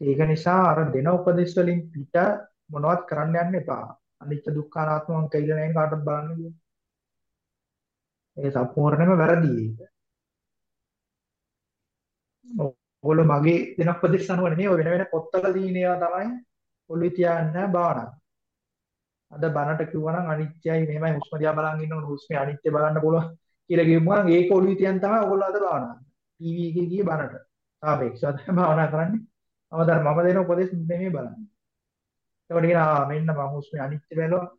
ඒක නිසා අර දෙන උපදේශ වලින් පිට මොනවත් කරන්න යන්න එපා. අනිත්‍ය දුක්ඛ අනාත්ම මම කියලා නෑ කාටවත් බලන්න කියලා. ඒ සම්පූර්ණයෙන්ම වැරදි ඒක. ඔයගොල්ලෝ මගේ දෙන උපදේශ අනුව නෙමෙයි ඔය වෙන වෙන පොත්වල තියෙන ඒවා තමයි ඔළුවේ තියාගන්න භාවනාව. අද බනට කිව්වනම් අනිත්‍යයි මෙහෙමයි හුස්ම දිහා බලන් ඉන්න ඕන හුස්මේ අනිත්‍ය බලන්න පුළුවන් කියලා කිව්වම ඒක ඔළුවේ තියන් තමයි ඔයගොල්ලෝ අද භාවනා කරන්නේ. ටීවී එකේ ගියේ බනට. සාපේක්ෂව තමයි භාවනා කරන්නේ. අවදාර මම දෙන උපදේශ නෙමෙයි බලන්නේ. ඒකට කියනවා මෙන්න මම හුස්මේ අනිත්‍ය බැලුවා.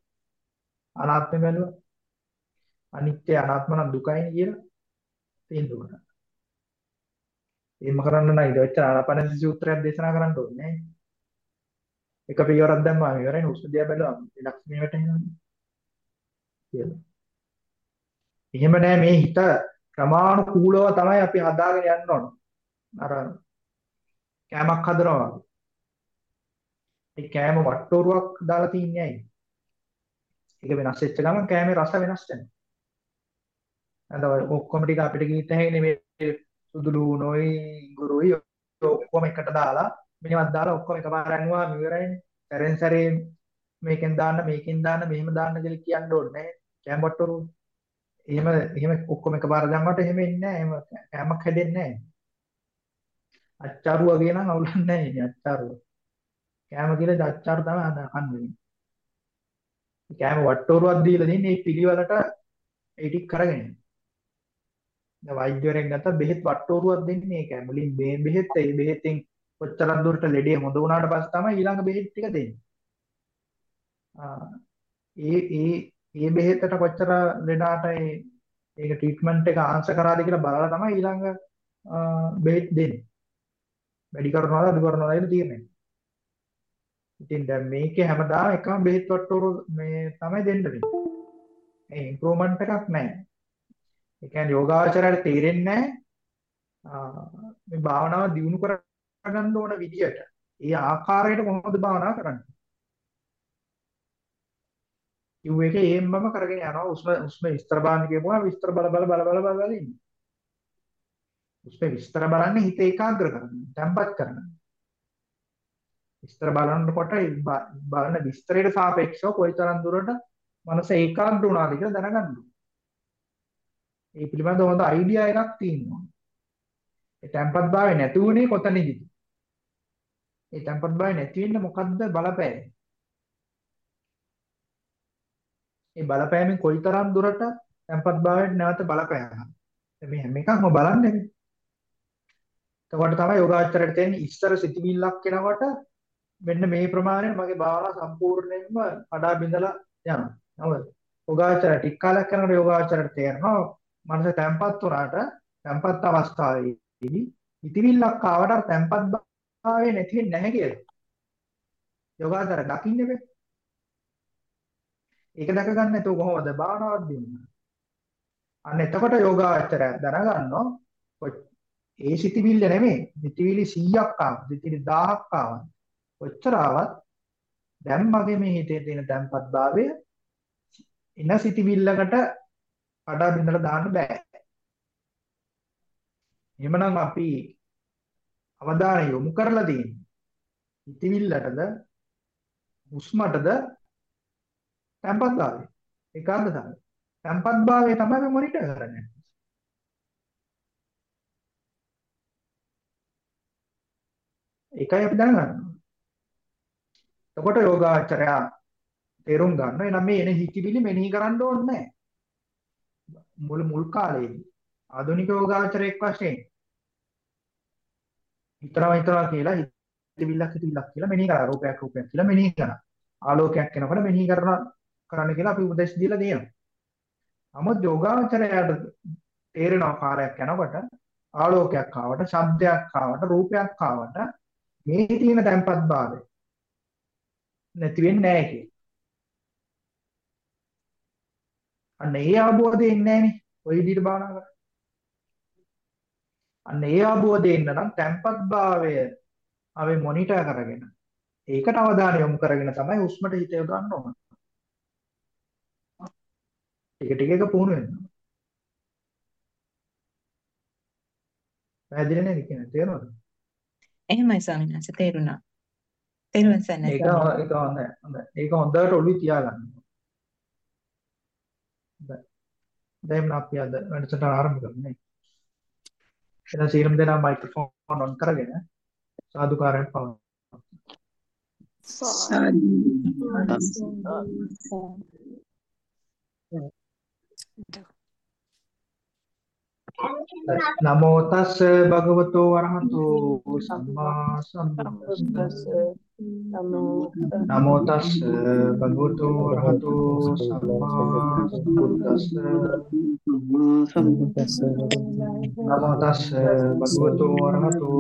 අනාත්මය බැලුවා. අනිත්‍ය අනාත්ම නම් දුකයි කියලා තේරුම් ගන්න. එහෙම කරන්න නම් ඊට වෙච්ච ආනාපානසති සූත්‍රයක් දේශනා කරන්න ඕනේ නෑ. එක පියවරක් දැම්මම ඉවරයි හුස්ම දිහා බැලුවම ලක්ෂණය වැටෙනවා කියලා. එහෙම නෑ මේ හිත ක්‍රමානුකූලව තමයි අපි හදාගෙන යන්න ඕන. අර කෑමක් හදනවා වගේ. ඒ කෑම වට්ටෝරුවක් දාලා තියන්නේ ඇයි? ඒක වෙනස් වෙච්ච ගමන් කෑමේ රස වෙනස් වෙනවා. අද ඔක්කොම ටික අපිට කීත හැකිනේ මේ සුදු ලුණුයි ඉඟුරුයි ඔක්කොම එකට දාලා මේවත් දාලා ඔක්කොම එකපාර අනුවා ඉවරයිනේ. සැරෙන් සැරේ මේකෙන් දාන්න මේකෙන් දාන්න මෙහෙම දාන්න කියලා කියන්න ඕනේ නැහැ. කෑම වට්ටෝරු. එහෙම එහෙම ඔක්කොම එකපාර දැම්මට එහෙම එන්නේ නැහැ. එහෙම කෑමක් හැදෙන්නේ නැහැ. අච්චාරු වගේ නම් අවුලක් නැහැ ඉතින් අච්චාරුව. කෑම කියලා අච්චාරු තමයි අහන්නේ. කෑම වට්ටෝරුවක් දීලා දෙන්නේ මේ පිළිවෙලට ඒ ටික කරගෙන. දැන් වෛද්‍යවරයෙක් ගත්තා බෙහෙත් වට්ටෝරුවක් දෙන්නේ ඒකයි. මුලින් මේ බෙහෙත් ඒ බෙහෙතෙන් කොච්චරක් දුරට ලෙඩේ හොඳ වුණාට පස්සේ තමයි ඊළඟ බෙහෙත් ටික දෙන්නේ. ඒ ඒ ඒ බෙහෙතට කොච්චර ලෙඩාට ඒ ඒක ට්‍රීට්මන්ට් එක ආන්සර් කරාද කියලා බලලා තමයි ඊළඟ බෙහෙත් දෙන්නේ. වැඩි කරනවද අඩු කරනවද කියලා තීරණය. ඉතින් දැන් මේකේ හැමදාම එකම බෙහෙත් වට්ටෝරු මේ තමයි දෙන්න වෙන්නේ. ඒ ඉම්ප්‍රූව්මන්ට් එකක් නැහැ. ඒ කියන්නේ යෝගාචරයට තේරෙන්නේ නැහැ මේ භාවනාව දියුණු කරගන්න ඕන විදියට. ඒ ආකාරයට කොහොමද භාවනා කරන්නේ? කිව් එකේ එහෙම්මම කරගෙන යනවා. උස්ම උස්ම විස්තර බලන්න කියපුවා විස්තර බල බල බල බල බල ඉන්නේ. උස්ම විස්තර බලන්නේ හිත ඒකාග්‍ර කරගන්න, තැම්පත් කරගන්න. විස්තර බලනකොට බලන විස්තරයට සාපේක්ෂව කොයිතරම් දුරට මනස ඒකාග්‍ර වුණාද කියලා දැනගන්න ඕනේ. ඒ පිළිබඳව හොඳ අයිඩියා එකක් තියෙනවා. ඒ තැම්පත් භාවය නැති වුණේ කොතනදද? ඒ තැම්පත් භාවය නැති වෙන්න මොකද්ද බලපෑම? ඒ බලපෑමෙන් කොයිතරම් දුරට තැම්පත් භාවයට නැවත බලපෑමක්. මේ හැම එකක්ම බලන්නේ. එතකොට තමයි යෝගාචරයට තියෙන ඉස්තර සිතිවිල්ලක් එනකොට මෙන්න මේ ප්‍රමාණයට මගේ භාවනාව සම්පූර්ණයෙන්ම කඩා බිඳලා යනවා. නේද? යෝගාචර ටික කාලයක් යනකොට යෝගාචරයට තේරෙනවා මනස තැම්පත් වුණාට තැම්පත් අවස්ථාවේදී හිතවිල්ලක් ආවට තැම්පත් භාවය නැති වෙන්නේ නැහැ කියලා. යෝගාචර දකින්නේ බෑ. ඒක දැක ගන්න නැතුව කොහොමද භාවනාවක් දෙන්නේ? අන්න එතකොට යෝගාචරය දැනගන්නවා ඒ සිතිවිල්ල නෙමෙයි. සිතිවිලි 100ක් ආවා. සිතිවිලි 1000ක් ආවා. කොච්චර ආවත් දැන් මගේ මේ හිතේ තියෙන තැම්පත් භාවය එන සිතිවිල්ලකට කඩා බිඳලා දාන්න බෑ. එහෙමනම් අපි අවධානය යොමු කරලා තියෙන්නේ හිතවිල්ලටද හුස්මටද තැම්පත් භාවය. ඒකාග්‍රතාවය. තැම්පත් භාවය තමයි මොනිටර් කරන්නේ. ඒකයි අපි දැනගන්න ඕනේ. එතකොට යෝගාචරය තේරුම් ගන්න. එනම් මේ එන හිතිවිලි මෙනෙහි කරන්න ඕනේ නැහැ. මුල් මුල් කාලේදී ආධුනික යෝගාචරයක් වශයෙන් හිතනවා හිතනවා කියලා හිතවිල්ලක් හිතවිල්ලක් කියලා මෙනෙහි කරා රූපයක් රූපයක් කියලා මෙනෙහි කරා ආලෝකයක් එනකොට මෙනෙහි කරන කරන්න කියලා අපි උපදෙස් දීලා දෙනවා. නමුත් යෝගාචරයට තේරෙන ආකාරයක් යනකොට ආලෝකයක් ආවට, ශබ්දයක් ආවට, රූපයක් ආවට මේ තියෙන තැම්පත් භාවය නැති වෙන්නේ නැහැ කිය. අන්න ඒ අවබෝධය ඉන්නේ නැහනේ. ඔය විදිහට භාවනා කරා. අන්න ඒ අවබෝධය ඉන්න නම් තැම්පත් භාවය අපි මොනිටර් කරගෙන ඒකට අවධානය යොමු කරගෙන තමයි හුස්මට හිත යොදන්න ඕන. ටික ටික එක පුහුණු වෙනවා. පැහැදිලි නේද කියන්නේ තේරෙනවද? එහෙමයි ස්වාමීන් වහන්සේ තේරුණා. තේරුවන් සන්නයි ඒක ස්වාමීන් ඒක හොඳයි. හොඳයි. ඒක හොඳට ඔළුවේ තියාගන්න. හොඳයි. දැන් අපි අද වැඩසටහන ආරම්භ කරමු නේ. එහෙනම් සීලම් දෙනා මයික්‍රොෆෝන් ඔන් කරගෙන සාදුකාරයෙන් Namo tase bhagavato arahato sama sambuddhassa. Namo tase bhagavato arahato sama sambuddhassa. Namo tase bhagavato arahato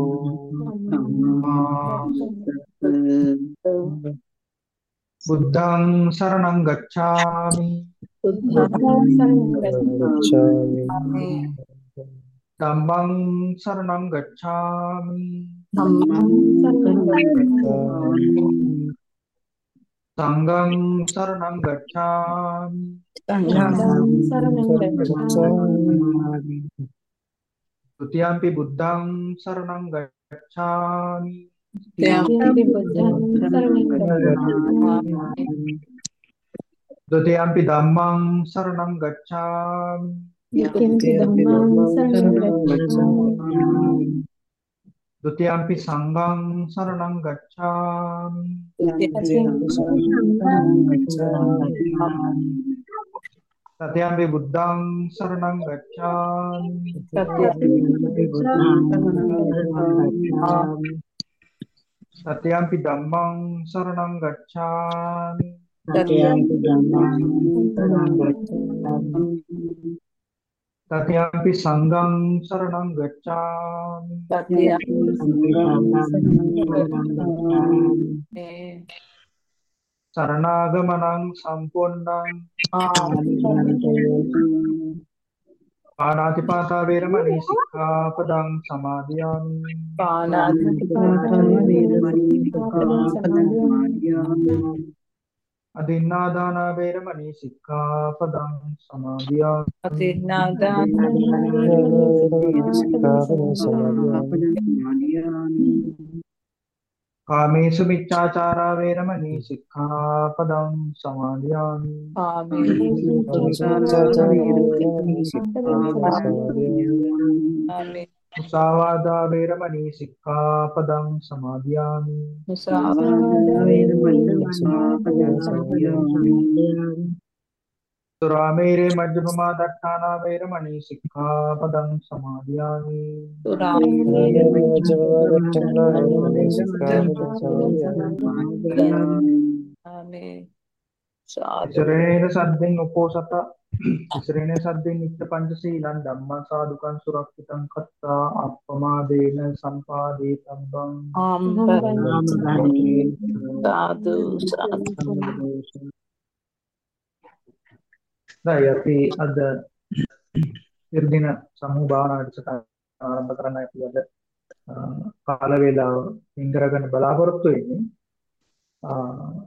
sama Buddham saranam gacchami. Buddham saranam gacchami. නමෝ තස් භගවතෝ අරහතෝ සම්මා සම්බුද්දස්ස නමෝ තස් භගවතෝ අරහතෝ සම්මා බුද්ධං සරණං ගච්ඡාමි ධම්මං සරණං ගච්ඡාමි සංඝං සරණං ගච්ඡාමි තුතියම්පි බුද්ධං සරණං ගච්ඡාමි තුතියම්පි ධම්මං සරණං ගච්ඡාමි තුතියම්පි සංඝං සරණං ගච්ඡාමි තතියම්පි බුද්ධං සරණං ගච්ඡාමි තතියම්පි ධම්මං සරණං ගච්ඡාමි තතියම්පි සංඝං සරණං ගච්ඡාමි සරණාගමනං සම්පූර්ණං පාණාතිපාතා වේරමණී සික්ඛාපදං සමාදියාමි අදින්නාදාන වේරමණී සික්ඛාපදං සමාදියාමි කාමේසු මිච්ඡාචාරා වේරමණී සික්ඛාපදං සමාදියාමි මුසාවාදා වේරමණී සික්ඛාපදං සමාදියාමි සුරාමේරේ මජ්ජපමා දට්ඨානා වේරමණී සික්ඛාපදං සමාදියාමි ඉසරේන සද්දෙන් උපෝසත ඉසරේන සද්දෙන් නිත්‍ය පංචශීලං ධම්මං සාදුකං සුරක්ෂිතං කତ୍තා අප්පමාදේන සම්පාදේ තබ්බං සාදු සාදු දැන් අපි අද ඉර්ධින සමූහ භාවනා වැඩසටහන ආරම්භ කරන්න අපි අද කාල වේලාව ඉංගරගෙන බලාපොරොත්තු වෙන්නේ.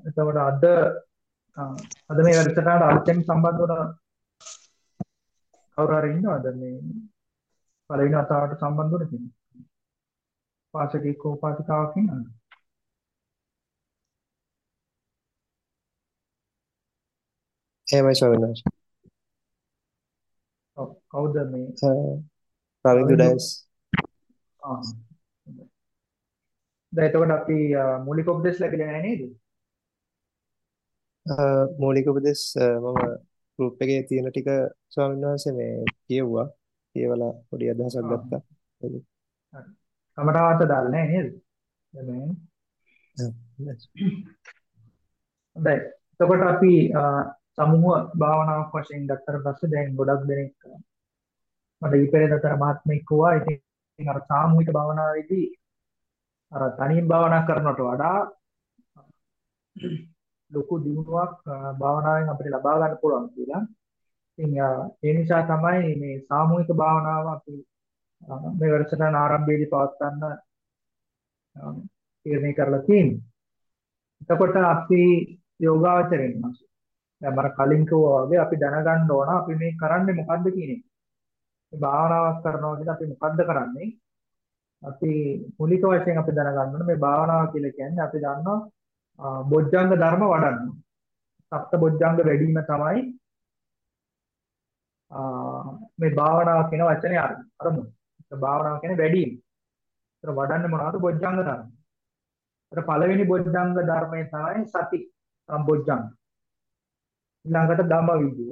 එතකොට අද අද මේ වැඩසටහනට අලුතෙන් සම්බන්ධ වුණ කවුරු හරි ඉන්නවද මේ පළවෙනි වතාවට සම්බන්ධ වුණ කෙනෙක්? පාසකෙක් හෝ පාසිකාවක් ඉන්නවද? එහෙමයි ස්වාමීන්. ඔව් කවුද මේ රවිදු ඩයස් ආ දැන් එතකොට අපි මූලික උපදේශ ලැබිලා නැහැ නේද? මූලික උපදෙස් මම ගෲප් එකේ තියෙන ටික ස්වාමීන් වහන්සේ මේ කියුවා. කියවලා පොඩි අදහසක් ගත්තා. කමටාවත දාලා නැහැ නේද? දැන්. එතකොට අපි සමූහ භාවනාවක් වශයෙන් ගත්තට පස්සේ දැන් ගොඩක් දෙනෙක් මට ඊපෙරේදතර මහත්මෙක් කිව්වා ඉතින් අර සාමූහික භාවනාවේදී අර තනියෙන් භාවනා කරනවට වඩා ලොකු දියුණුවක් භාවනාවෙන් අපිට ලබා ගන්න පුළුවන් කියලා. ඉතින් ඒ නිසා තමයි මේ සාමූහික භාවනාව අපි මේ වැඩසටහන ආරම්භයේදී පවත්වන්න තීරණය කරලා තියෙන්නේ. එතකොට අපි යෝගාචරයෙන් මාසු. දැන් මර කලින් කිව්වා වගේ අපි දැනගන්න ඕන අපි මේ කරන්නේ මොකද්ද කියන එක. මේ භාවනාවක් කරනවා කියලා අපි මොකද්ද කරන්නේ? අපි මූලික වශයෙන් අපි දැනගන්න ඕනේ මේ භාවනාව කියලා කියන්නේ අපි දන්නවා බොජ්ජංග ධර්ම වඩන්න. සප්ත බොජ්ජංග වැඩිම තමයි මේ භාවනාව කියන වචනේ අරමුණ. ඒක භාවනාව කියන්නේ වැඩිම. ඒතර වඩන්නේ මොනවද බොජ්ජංග ධර්ම. ඒතර පළවෙනි බොජ්ජංග ධර්මයේ තමයි සති සම්බොජ්ජංග. ඊළඟට ධම්මවිද්‍ය.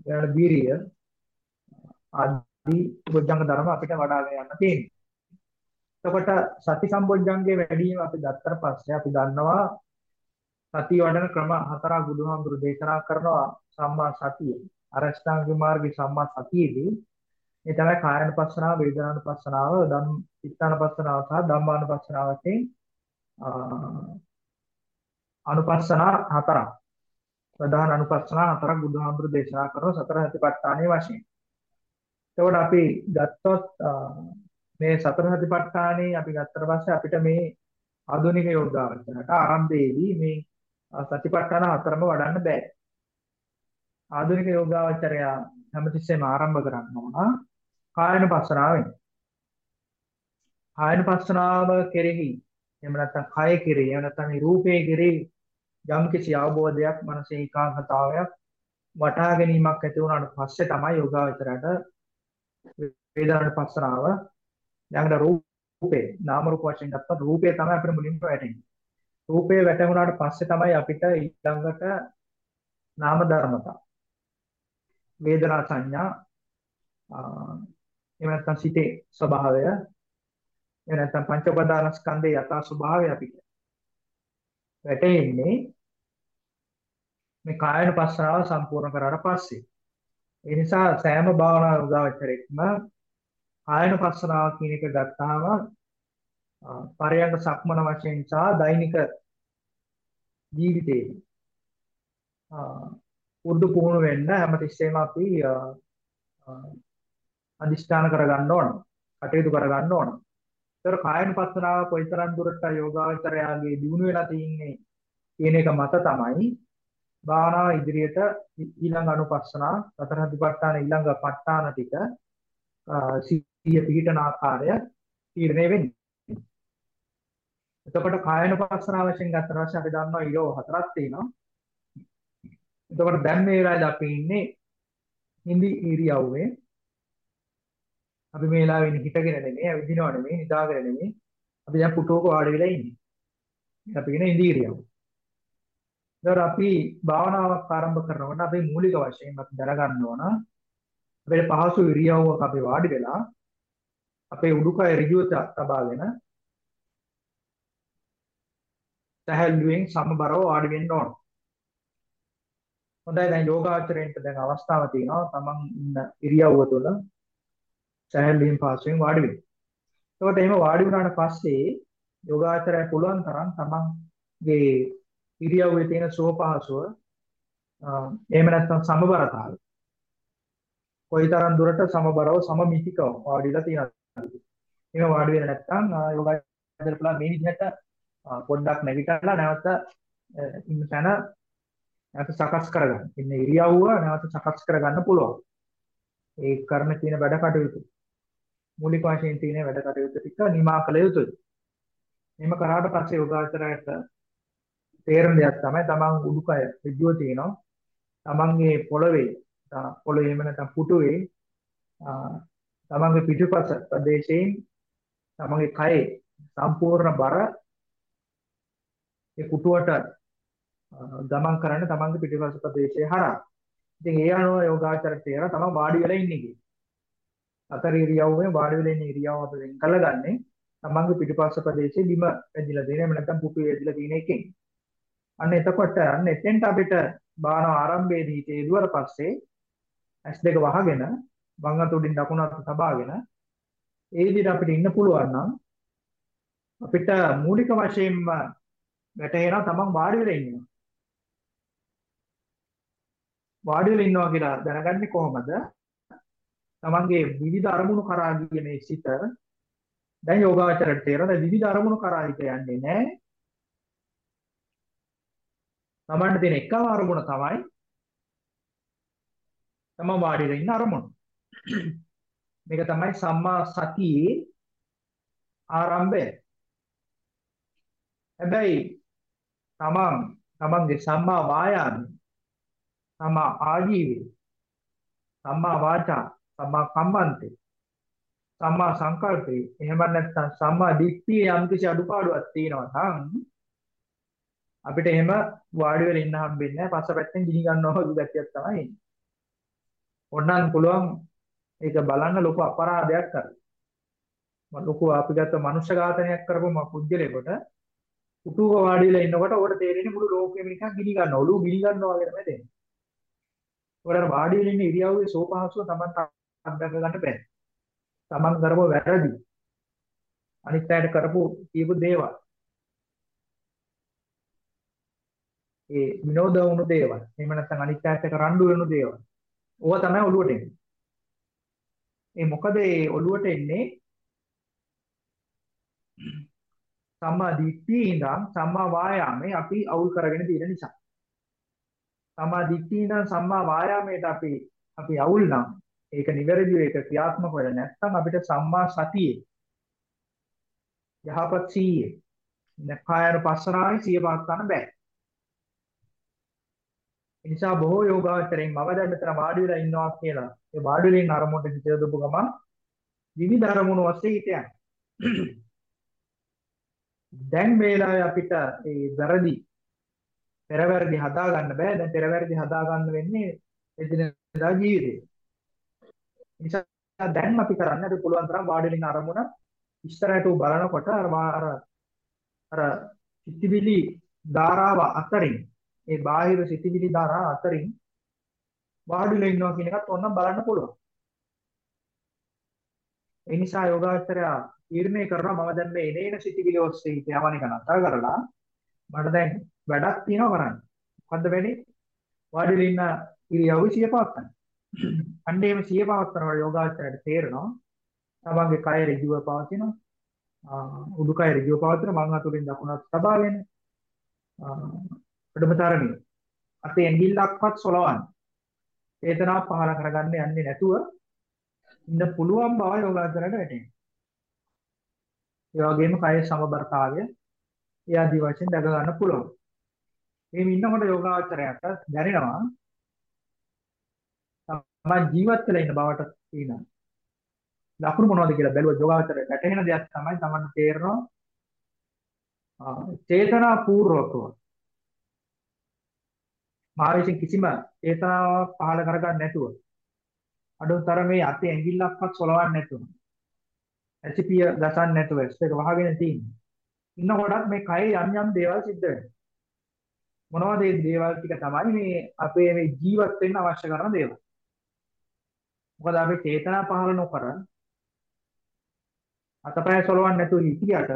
ඊළඟට වීරිය ආදී බොජ්ජංග ධර්ම අපිට වඩාගෙන යන්න තියෙනවා. එතකොට සති සම්බොජ්ජංගේ වැඩිම අපි ගත්තට පස්සේ අපි දන්නවා සතිය වඩන ක්‍රම හතරක් බුදුහාමුදුරු දේශනා කරනවා සම්මා සතිය. අරෂ්ඨාංග මාර්ගයේ සම්මා සතියේදී මේ තමයි කායනුපස්සනාව, වේදනානුපස්සනාව, ධම් චිත්තානුපස්සනාව සහ ධම්මානුපස්සනාව වශයෙන් අනුපස්සනා හතරක්. ප්‍රධාන අනුපස්සනා හතරක් බුදුහාමුදුරු දේශනා කරන සතර සතිපට්ඨානයේ වශයෙන්. එතකොට අපි ගත්තොත් මේ සතර සතිපට්ඨානේ අපි ගත්තට පස්සේ අපිට මේ ආධුනික යෝගාවචරයට ආරම්භයේදී මේ සතිපට්ඨාන හතරම වඩන්න බෑ. ආධුනික යෝගාවචරය හැමතිස්සෙම ආරම්භ කරන්න ඕන කායනුපස්සනාවෙන්. කායනුපස්සනාව කෙරෙහි එහෙම නැත්නම් කය කෙරෙහි එහෙම නැත්නම් මේ රූපේ කෙරෙහි යම්කිසි අවබෝධයක් මනසේ ඒකාග්‍රතාවයක් වටහා ගැනීමක් ඇති වුණාට පස්සේ තමයි යෝගාවචරයට වේදනානුපස්සනාව ඊළඟට රූපේ නාම රූප වශයෙන් ගත්තොත් රූපේ තමයි අපිට මුලින්ම වැටෙන්නේ. රූපේ වැටුණාට පස්සේ තමයි අපිට ඊළඟට නාම ධර්මතා වේදනා සංඥා එහෙම නැත්නම් සිතේ ස්වභාවය එහෙම නැත්නම් පංච උපාදානස්කන්ධයේ යථා ස්වභාවය අපිට වැටෙන්නේ මේ කායනුපස්සනාව සම්පූර්ණ කරාට පස්සේ. ඒ නිසා සෑම භාවනා උදාවචරෙක්ම කායනුපස්සනාව කියන එක ගත්තාම පරයන්ක සක්මන වශයෙන් සහ දෛනික ජීවිතේ උර්දු පුහුණු වෙන්න හැමතිස්සෙම අපි අදිෂ්ඨාන කරගන්න ඕන. කටයුතු කරගන්න ඕන. ඒතර කායනුපස්සනාව කොයිතරම් දුරට යෝගාවචරයාගේ දිනු වෙලා තින්නේ කියන එක මත තමයි භාවනාව ඉදිරියට ඊළඟ අනුපස්සනා සතර හදිපට්ඨාන ඊළඟ ප ဋ ාණ ටික සිහිය පිහිටන ආකාරය තීරණය වෙන්නේ. එතකොට කායනුපස්සනාව වශයෙන් ගත්තට පස්සේ අපි දන්නවා ඊයෝ හතරක් තියෙනවා. එතකොට දැන් මේ වෙලාවේදී අපි ඉන්නේ හිඳි ඉරියව්වේ. අපි මේ වෙලාවේ හිටගෙන නෙමෙයි, ඇවිදිනව නෙමෙයි, නිදාගෙන නෙමෙයි. අපි දැන් පුටුවක වාඩි වෙලා ඉන්නේ. අපි කියන හිඳි ඉරියව්ව. ඒතර අපි භාවනාවක් ආරම්භ කරනකොට අපි මූලික වශයෙන් අපි දැනගන්න ඕන අපේ පහසු ඉරියව්වක අපි වාඩි වෙලා අපේ උඩුකය ඍජුව තබාගෙන සැහැල්ලුවෙන් සමබරව වාඩි වෙන්න ඕන. හොඳයි දැන් යෝගාචරයෙන්ට දැන් අවස්ථාවක් තියෙනවා තමන් ඉන්න ඉරියව්ව තුළ සැහැල්ලුවෙන් පාසුවෙන් වාඩි වෙන්න. එතකොට එහෙම වාඩි වුණාට පස්සේ යෝගාචරය පුළුවන් තරම් තමන්ගේ ඉරියව්වේ තියෙන සෝපහසුව එහෙම නැත්නම් සමබරතාවය කොයිතරම් දුරට සමබරව සමමිතිකව වාඩිලා තියෙනවද එහෙම වාඩි වෙන්නේ නැත්නම් යෝගාචර පුළුවන් මේ විදිහට පොඩ්ඩක් නැගිටලා නැවත ඉන්න තැන නැවත සකස් කරගන්න. ඉන්න ඉරියව්ව නැවත සකස් කරගන්න පුළුවන්. ඒ කරන තියෙන වැඩ කටයුතු මූලික වශයෙන් තියෙන වැඩ කටයුතු ටික නිමා කළ යුතුයි. එහෙම කරාට පස්සේ යෝගාචරයට තේරෙන දෙයක් තමයි තමන් උඩුකය ඍජුව තියෙනවා. තමන්ගේ පොළවේ පොළවේ එහෙම නැත්නම් පුටුවේ තමන්ගේ පිටුපස ප්‍රදේශයෙන් තමන්ගේ කයේ සම්පූර්ණ බර ඒ පුටුවට ගමන් කරන්න තමන්ගේ පිටිපස්ස ප්‍රදේශය හරහා. ඉතින් ඒ අනුව යෝගාචරයට තේරෙන තමන් වාඩි වෙලා ඉන්නේ කියලා. අතර ඉරියව්වෙන් වාඩි වෙලා ඉන්න ඉරියව්ව අපි වෙන් කළගන්නේ තමන්ගේ පිටිපස්ස ප්‍රදේශයේ බිම වැදිලා තියෙන එහෙම නැත්නම් පුටුවේ වැදිලා තියෙන එකෙන්. අන්න එතකොට අන්න එතෙන්ට අපිට බාන ආරම්භයේදී තේදුවර පස්සේ S2 වහගෙන වම් අත උඩින් දකුණු අත තබාගෙන ඒ විදිහට අපිට ඉන්න පුළුවන් නම් අපිට මූලික වශයෙන්ම වැටහෙනවා තමන් වාඩි වෙලා ඉන්නවා. වාඩි වෙලා ඉන්නවා කියලා දැනගන්නේ කොහොමද? තමන්ගේ විවිධ අරමුණු කරා ගිය මේ සිත දැන් යෝගාචරයට තේරෙන විවිධ අරමුණු කරා හිත යන්නේ නැහැ. තමන්ට තියෙන එකම අරමුණ තමයි තමන් වාඩි වෙලා ඉන්න අරමුණ. මේක තමයි සම්මා සතියේ ආරම්භය. හැබැයි තමන් තමන්ගේ සම්මා වායාමය, සම්මා ආජීවය, සම්මා වාචා, සම්මා කම්මන්තේ, සම්මා සංකල්පේ, එහෙම නැත්නම් සම්මා දිට්ඨියේ යම්කිසි අඩුපාඩුවක් තියෙනවා නම් අපිට එහෙම වාඩි වෙලා ඉන්න හම්බෙන්නේ නැහැ. පස්සපැත්තෙන් ගිනි ගන්නවා වගේ ගැටියක් තමයි එන්නේ. ඕනනම් පුළුවන් ඒක බලන්න ලොකු අපරාධයක් කරලා. ලොකු අපි ගත්ත මනුෂ්‍ය ඝාතනයක් කරපුවම පුජ්‍යලයකට උටුව වාඩි වෙලා ඉන්නකොට ඔකට තේරෙන්නේ මුළු ලෝකෙම නිකන් ගිනි ගන්නවා. ඔළුව ගිනි ගන්නවා වගේ තමයි තේරෙන්නේ. ඔකට වාඩි වෙලා ඉන්න ඉරියව්වේ සෝපහසුව Taman අත්දක ගන්න බෑ. Taman කරපුව වැරදි. අනිත් අයට කරපු කියපු දේවල්. ඒ විනෝද වුණු දේවල්. එහෙම නැත්නම් අනිත් අයට කරඬු වෙනු දේවල්. ඕවා තමයි ඔළුවට එන්නේ. ඒ මොකද ඒ ඔළුවට එන්නේ සම්මා දිට්ඨිය ඉඳන් සම්මා වායාමේ අපි අවුල් කරගෙන තියෙන නිසා. සම්මා දිට්ඨිය ඉඳන් සම්මා වායාමයට අපි අපි අවුල් නම් ඒක නිවැරදිව ඒක ක්‍රියාත්මක වෙලා නැත්නම් අපිට සම්මා සතියේ යහපත් සීයේ නැකායන පස්සනාවේ සිය පාත් ගන්න බෑ. ඒ නිසා බොහෝ යෝගාවචරයෙන් මම දැන් මෙතන වාඩි වෙලා ඉන්නවා කියලා ඒ වාඩි වෙලා ඉන්න අරමුණට හිත යොදපු ගමන් විවිධ අරමුණු ඔස්සේ හිත යනවා. දැන් මේලාවේ අපිට ඒ වැරදි පෙරවැරදි හදා ගන්න බෑ. දැන් පෙරවැරදි හදා ගන්න වෙන්නේ එදිනෙදා ජීවිතේ. නිසා දැන් අපි කරන්නේ අපි පුළුවන් තරම් වාඩි වෙන අරමුණ ඉස්සරහට බලනකොට අර අර අර සිතිවිලි ධාරාව අතරින් ඒ බාහිර සිතිවිලි ධාරා අතරින් වාඩිලා ඉන්නවා කියන එකත් ඕනනම් බලන්න පුළුවන්. ඒ නිසා යෝගාචරය තීරණය කරනවා මම දැන් මේ එනේන සිතිවිලි ඔස්සේ යවන එක නතර කරලා මට දැන් වැඩක් තියෙනවා කරන්න. මොකද්ද වෙන්නේ? වාඩිලා ඉන්න ඉරියව්ව සිය පවත්තන්න. අන්න එහෙම සිය පවත්තනකොට යෝගාචරයට තේරෙනවා තමන්ගේ කය ඍජුව පවතිනවා. උඩුකය ඍජුව පවතින මං අතුරින් දකුණත් තබාගෙන ප්‍රඩමතරණිය. අපේ ඇඟිල්ලක්වත් සොලවන්න. චේතනාව පහල කරගන්න යන්නේ නැතුව ඉන්න පුළුවන් බව යෝගාචරයට වැටෙනවා. ඒ වගේම කය සමබරතාවය ඒ ආදි වශයෙන් දක ගන්න පුළුවන්. මේ ඉන්නකොට යෝගාචරයට දැනෙනවා තමයි ජීවත් වෙලා ඉන්න බවට තියෙනවා. ලකුණු මොනවද කියලා බැලුවා යෝගාචරයට වැටහෙන දෙයක් තමයි තමන්න තේරෙනවා. චේතනා පූර්වකව මා විසින් කිසිම චේතනාවක් පහළ කරගන්න නැතුව අඩුතර මේ අතේ ඇඟිල්ලක්වත් සොලවන්නේ නැතුව ඇසිපිය ගසන්නේ නැතුව ඒක වහගෙන තියෙන්නේ. ඉන්නකොටත් මේ කයේ යම් යම් දේවල් සිද්ධ වෙනවා. මොනවද මේ දේවල් ටික තමයි මේ අපේ මේ ජීවත් වෙන්න අවශ්‍ය කරන දේවල්. මොකද අපි චේතනා පහළ නොකර අතපය සොලවන්නේ නැතුව හිටියට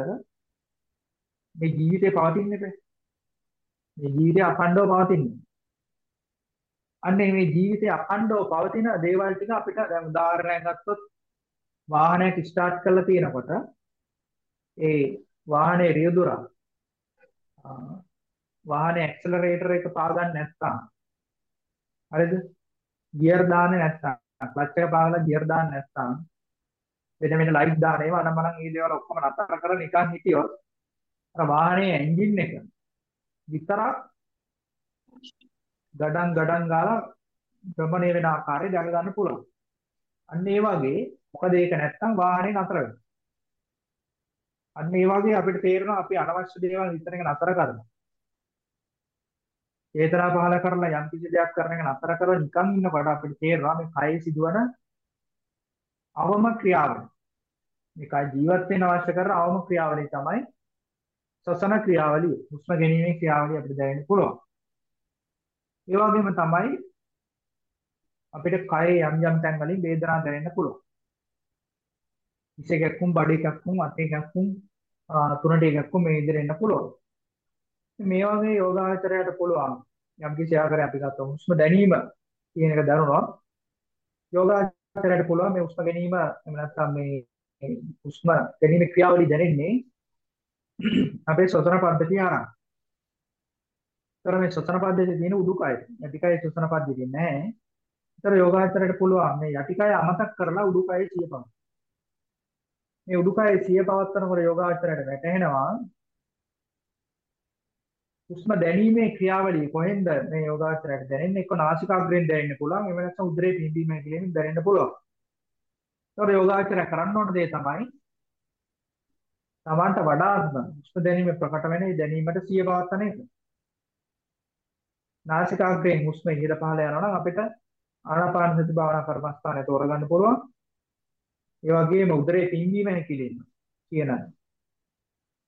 මේ ජීවිතේ පවතින්නේ නැහැ. මේ ජීවිතය අඛණ්ඩව පවතින්නේ. අන්නේ මේ ජීවිතේ අඛණ්ඩව පවතින දේවල් ටික අපිට දැන් උදාහරණයක් ගත්තොත් වාහනයක් ස්ටාර්ට් කරලා තියෙනකොට ඒ වාහනේ රියදුර වාහනේ ඇක්සලරේටර් එක පා ගන්න නැත්නම් හරිද ගියර් දාන්නේ නැත්නම් ක්ලච් එක පාගලා ගියර් දාන්නේ නැත්නම් වෙන වෙන ලයිට් දාන ඒවා නම් මනම් මේ දේවල් ඔක්කොම නතර කරලා නිකන් හිටියොත් අර වාහනේ එන්ජින් එක විතරක් ගඩන් ගඩන් ගාලා භ්‍රමණය වෙන ආකාරය දැක ගන්න පුළුවන්. අන්න ඒ වගේ මොකද ඒක නැත්තම් වාහනේ නතර වෙනවා. අන්න ඒ වගේ අපිට තේරෙනවා අපි අනවශ්‍ය දේවල් විතර එක නතර කරනවා. චේතනා පහල කරලා යම් කිසි දෙයක් කරන එක නතර කරලා නිකන් ඉන්නකොට අපිට තේරෙනවා මේ කයේ සිදුවන අවම ක්‍රියාවලිය. මේ කය ජීවත් වෙන්න අවශ්‍ය කරන අවම ක්‍රියාවලිය තමයි ශ්වසන ක්‍රියාවලිය. හුස්ම ගැනීමේ ක්‍රියාවලිය අපිට දැනෙන්න පුළුවන්. ඒ වගේම තමයි අපිට කයේ යම් යම් තැන් වලින් වේදනා දැනෙන්න පුළුවන්. ඉස එකක්කුම් බඩ එකක්කුම් අත එකක්කුම් තුනට එකක්කුම් මේ විදිහට එන්න පුළුවන්. මේ වගේ යෝගාචරයට පුළුවන් යම් කිසි ආකාරයක් අපි ගත්තා හුස්ම දැනීම කියන එක දරුණා. යෝගාචරයට පුළුවන් මේ හුස්ම ගැනීම එහෙම නැත්නම් මේ හුස්ම ගැනීම ක්‍රියාවලිය දැනෙන්නේ අපේ සතර පද්ධතිය ආරම්භ ඒතර මේ ශ්වසන පද්ධතියේ තියෙන උඩුකය. යටිකය ශ්වසන පද්ධතියේ නැහැ. ඒතර යෝගාචරයට පුළුවන් මේ යටිකය අමතක කරලා උඩුකය සියපම. මේ උඩුකය සිය පවත්වනකොට යෝගාචරයට වැටෙනවා හුස්ම දැනීමේ ක්‍රියාවලිය කොහෙන්ද මේ යෝගාචරයට දැනෙන්නේ? එක්ක නාසිකාග්‍රයෙන් දැනෙන්න පුළුවන් එහෙම නැත්නම් උදරේ පිම්බීම හැකිලිමෙන් දැනෙන්න පුළුවන්. ඒතකොට යෝගාචරය කරන්න ඕන දේ තමයි තමන්ට වඩාත්ම හුස්ම දැනීම ප්‍රකට වෙන ඒ දැනීමට සිය පවත්වන එක. නාසිකාග්‍රයෙන් හුස්ම ඉහළ පහළ යනවා නම් අපිට ආනාපාන සති භාවනා කර්මස්ථානය තෝරගන්න පුළුවන්. ඒ වගේම උදරේ පිම්බීම හැකිලිම කියන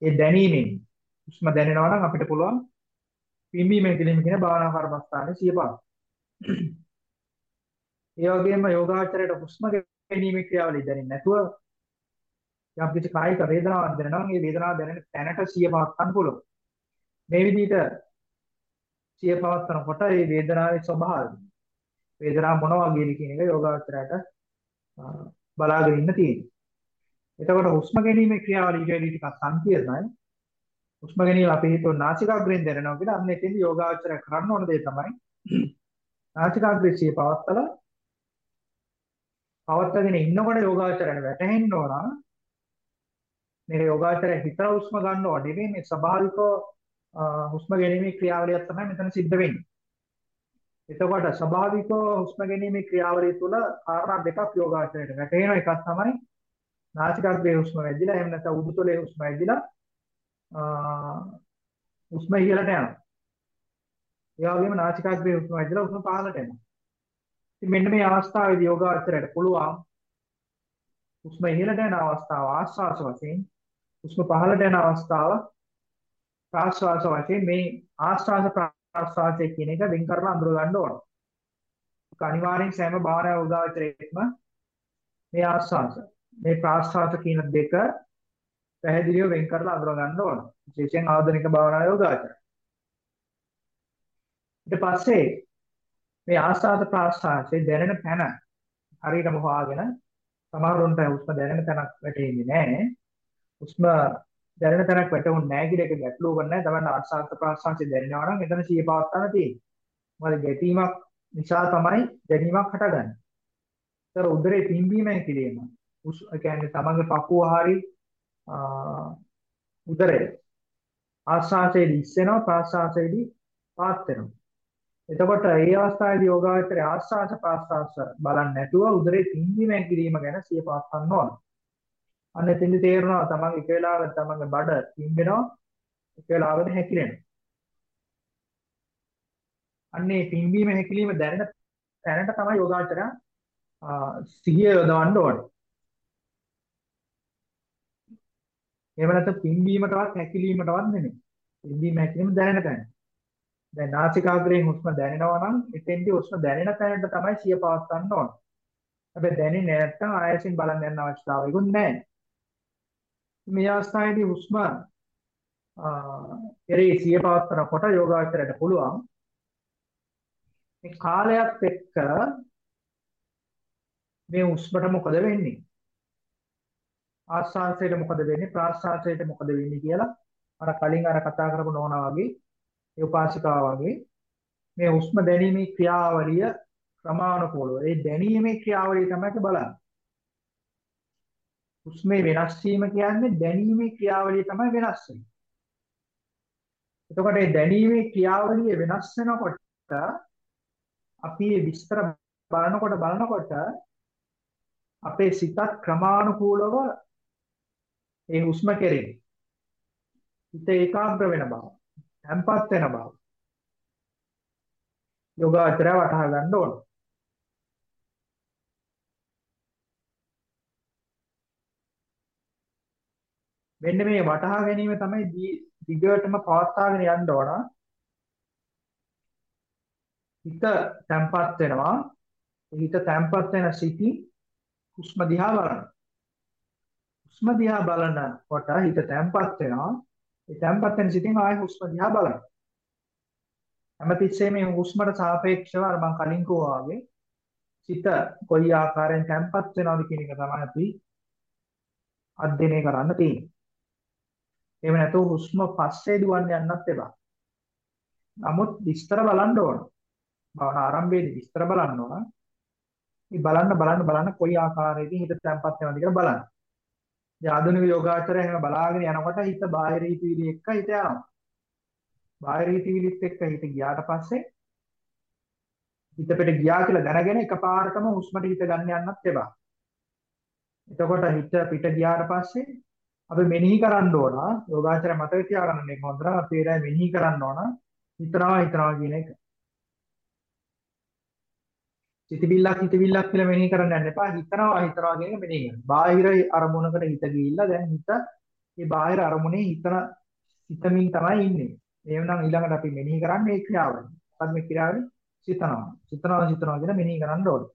ඒ දැනීමෙන් හුස්ම දැනෙනවා නම් අපිට පුළුවන් පිම්බීම හැකිලිම කියන භාවනා කර්මස්ථානයේ සියපා. ඒ වගේම යෝගාචරයට හුස්ම ගැනීමේ ක්‍රියාවලිය දැනෙන්නේ නැතුව යම් කිසි කායික වේදනාවක් දැනෙනවා නම් ඒ වේදනාව දැනෙන තැනට සිය පවත්වන්න පුළුවන්. මේ විදිහට සිය පවත්වනකොට ඒ වේදනාවේ ස්වභාවය වේදනාව මොන වගේද කියන එක යෝගාචරයට බලාගෙන ඉන්න තියෙනවා. එතකොට හුස්ම ගැනීමේ ක්‍රියාවලිය ඊට වැඩි ටිකක් සංකීර්ණයි. හුස්ම ගැනීම අපි හිතුව නාසිකාග්‍රයෙන් දැනෙනවා කියලා අන්න එතෙන්දී යෝගාචරය කරන්න ඕන දේ තමයි නාසිකාග්‍රේ සිය පවත්තලා පවත්තගෙන ඉන්නකොට යෝගාචරයට වැටෙන්න ඕන මේ යෝගාචරය හිතලා හුස්ම ගන්න ඕන නෙවෙයි මේ ස්වභාවිකව හුස්ම ගැනීමේ ක්‍රියාවලියක් තමයි මෙතන සිද්ධ වෙන්නේ. එතකොට ස්වභාවිකව හුස්ම ගැනීමේ ක්‍රියාවලිය තුළ කාරණා දෙකක් යෝගාචරයට වැටෙනවා එකක් තමයි නාසිකාග්‍රේ හුස්ම වැදිලා එහෙම නැත්නම් උඩුතලයේ හුස්ම වැදිලා උස්ම ඉහළට යනවා. ඒ වගේම නාසිකාග්‍රේ උස්ම ඇදලා උස්ම පහළට යනවා. ඉතින් මෙන්න මේ අවස්ථාවේදී යෝගාචරයට පුළුවන් උස්ම ඉහළට යන අවස්ථාව ආශ්වාස වශයෙන් උස්ම පහළට යන අවස්ථාව ප්‍රාශ්වාස වශයෙන් මේ ආශ්වාස ප්‍රාශ්වාසය කියන එක වෙන් කරලා අඳුර ගන්න ඕන. ඒක අනිවාර්යෙන් සෑම භාවනා යෝගාචරයකම මේ ආශ්වාස මේ ප්‍රාශ්වාස කියන දෙක පැහැදිලිව වෙන් කරලා අඳුර ගන්න ඕන. විශේෂයෙන් ආධුනික භාවනා යෝගාචර. ඊට පස්සේ මේ ආස්වාද ප්‍රාස්වාදයේ දැනෙන තැන හරියටම හොයාගෙන සමහරවන්ට හුස්ම දැනෙන තැනක් වැටෙන්නේ නැහැ. හුස්ම දැනෙන තැනක් වැටුන්නේ නැහැ කියලා එක ගැටලුවක් නැහැ. තමයි ආස්වාද ප්‍රාස්වාදයේ දැනෙනවා නම් එතන සිය පවත්වන්න තියෙන්නේ. මොකද ගැටීමක් නිසා තමයි දැනීමක් හටගන්නේ. ඒතර උදරේ පිම්බීම හැකිලිම. ඒ කියන්නේ තමන්ගේ පපුව හරිය උදරය ආස්වාසයේදී ඉස්සෙනවා ප්‍රාස්වාසයේදී පාත් වෙනවා. එතකොට ඒ අවස්ථාවේදී යෝගාවචරයේ ආස්වාස ප්‍රාස්වාස බලන්නේ නැතුව උදරේ පිම්බීම හැකිලිම ගැන සිය පවත්වන්න ඕන. අන්න එතෙන්දි තේරෙනවා තමන් එක වෙලාවකට තමන්ගේ බඩ පිම්බෙනවා එක වෙලාවකට හැකිලෙනවා. අන්නේ පිම්බීම හැකිලිම දැනෙන තැනට තමයි යෝගාචරය සිහිය යොදවන්න ඕනේ. එහෙම නැත්නම් පිම්බීමටවත් හැකිලීමටවත් නෙමෙයි. පිම්බීම හැකිලිම දැනෙන තැන. දැන් නාසිකාග්‍රයෙන් හුස්ම දැනෙනවා නම් එතෙන්දී හුස්ම දැනෙන තැනට තමයි සිය පවත්වන්න ඕන. හැබැයි දැනෙන්නේ නැත්නම් ආයසින් බලන්න යන අවස්ථාවකුත් නැහැ. මේ අවස්ථාවේදී හුස්ම එරේ සිය පවත්වනකොට යෝගාචරයට පුළුවන්. මේ කාලයක් එක්ක මේ හුස්මට මොකද වෙන්නේ? ආස්වාසයට මොකද වෙන්නේ? ප්‍රාස්වාසයට මොකද වෙන්නේ කියලා අර කලින් අර කතා කරපු නෝනා වගේ ඒ උපාසිකාව වගේ මේ හුස්ම දැනීමේ ක්‍රියාවලිය ක්‍රමානුකූලව. ඒ දැනීමේ ක්‍රියාවලිය තමයි බලන්නේ. හුස්මේ වෙනස් වීම කියන්නේ දැනීමේ ක්‍රියාවලිය තමයි වෙනස් වෙන්නේ එතකොට මේ දැනීමේ ක්‍රියාවලිය වෙනස් වෙනකොට අපි විස්තර බලනකොට බලනකොට අපේ සිතත් ක්‍රමානුකූලව ඒ හුස්ම කෙරේ හිත ඒකාග්‍ර වෙන බව, තැම්පත් වෙන බව. යෝගාචරය වටහා ගන්න ඕන. මෙන්න මේ වටහා ගැනීම තමයි දිගටම පවත්වාගෙන යන්න ඕන. හිත තැම්පත් වෙනවා. හිත තැම්පත් වෙන සිටි හුස්ම දිහා බලන්න. හුස්ම දිහා බලනකොට හිත තැම්පත් වෙනවා. ඒ තැම්පත් වෙන සිතින් ආයෙ හුස්ම දිහා බලන්න. හැමතිස්සෙම මේ හුස්මට සාපේක්ෂව අර මම කලින් කිව්වා වගේ සිත කොයි ආකාරයෙන් තැම්පත් වෙනවද කියන එක තමයි අපි අධ්‍යයනය කරන්න තියෙන්නේ. එහෙම නැතුව හුස්ම පස්සේ දුවන්න යන්නත් එපා. නමුත් විස්තර බලන්න ඕන. භාවනා ආරම්භයේදී විස්තර බලන්න ඕන. මේ බලන්න බලන්න බලන්න කොයි ආකාරයකින් හිත තැම්පත් වෙනවද කියලා බලන්න. දැන් ආධුනික යෝගාචරය එහෙම බලාගෙන යනකොට හිත බාහිර හිතවිලි එක්ක හිත යනවා. බාහිර හිතවිලිත් එක්ක හිත ගියාට පස්සේ හිත පිට ගියා කියලා දැනගෙන එකපාරටම හුස්මට හිත ගන්න යන්නත් එපා. එතකොට හිත පිට ගියාට පස්සේ අපි මෙනෙහි කරන්න ඕන යෝගාචරය මතක තියාගන්න මේක හොඳට අපි ඒරයි මෙනෙහි කරන්න ඕන හිතනවා හිතනවා කියන එක. සිතවිල්ලක් හිතවිල්ලක් කියලා මෙනෙහි කරන්න යන්න එපා හිතනවා හිතනවා කියන එක මෙනෙහි කරන්න. බාහිර අරමුණකට හිත ගිහිල්ලා දැන් හිත මේ බාහිර අරමුණේ හිතන හිතමින් තමයි ඉන්නේ. එහෙනම් ඊළඟට අපි මෙනෙහි කරන්නේ ඒ ක්‍රියාවලිය. මොකක්ද මේ ක්‍රියාවලිය? සිතනවා. සිතනවා සිතනවා කියලා මෙනෙහි කරන්න ඕනේ.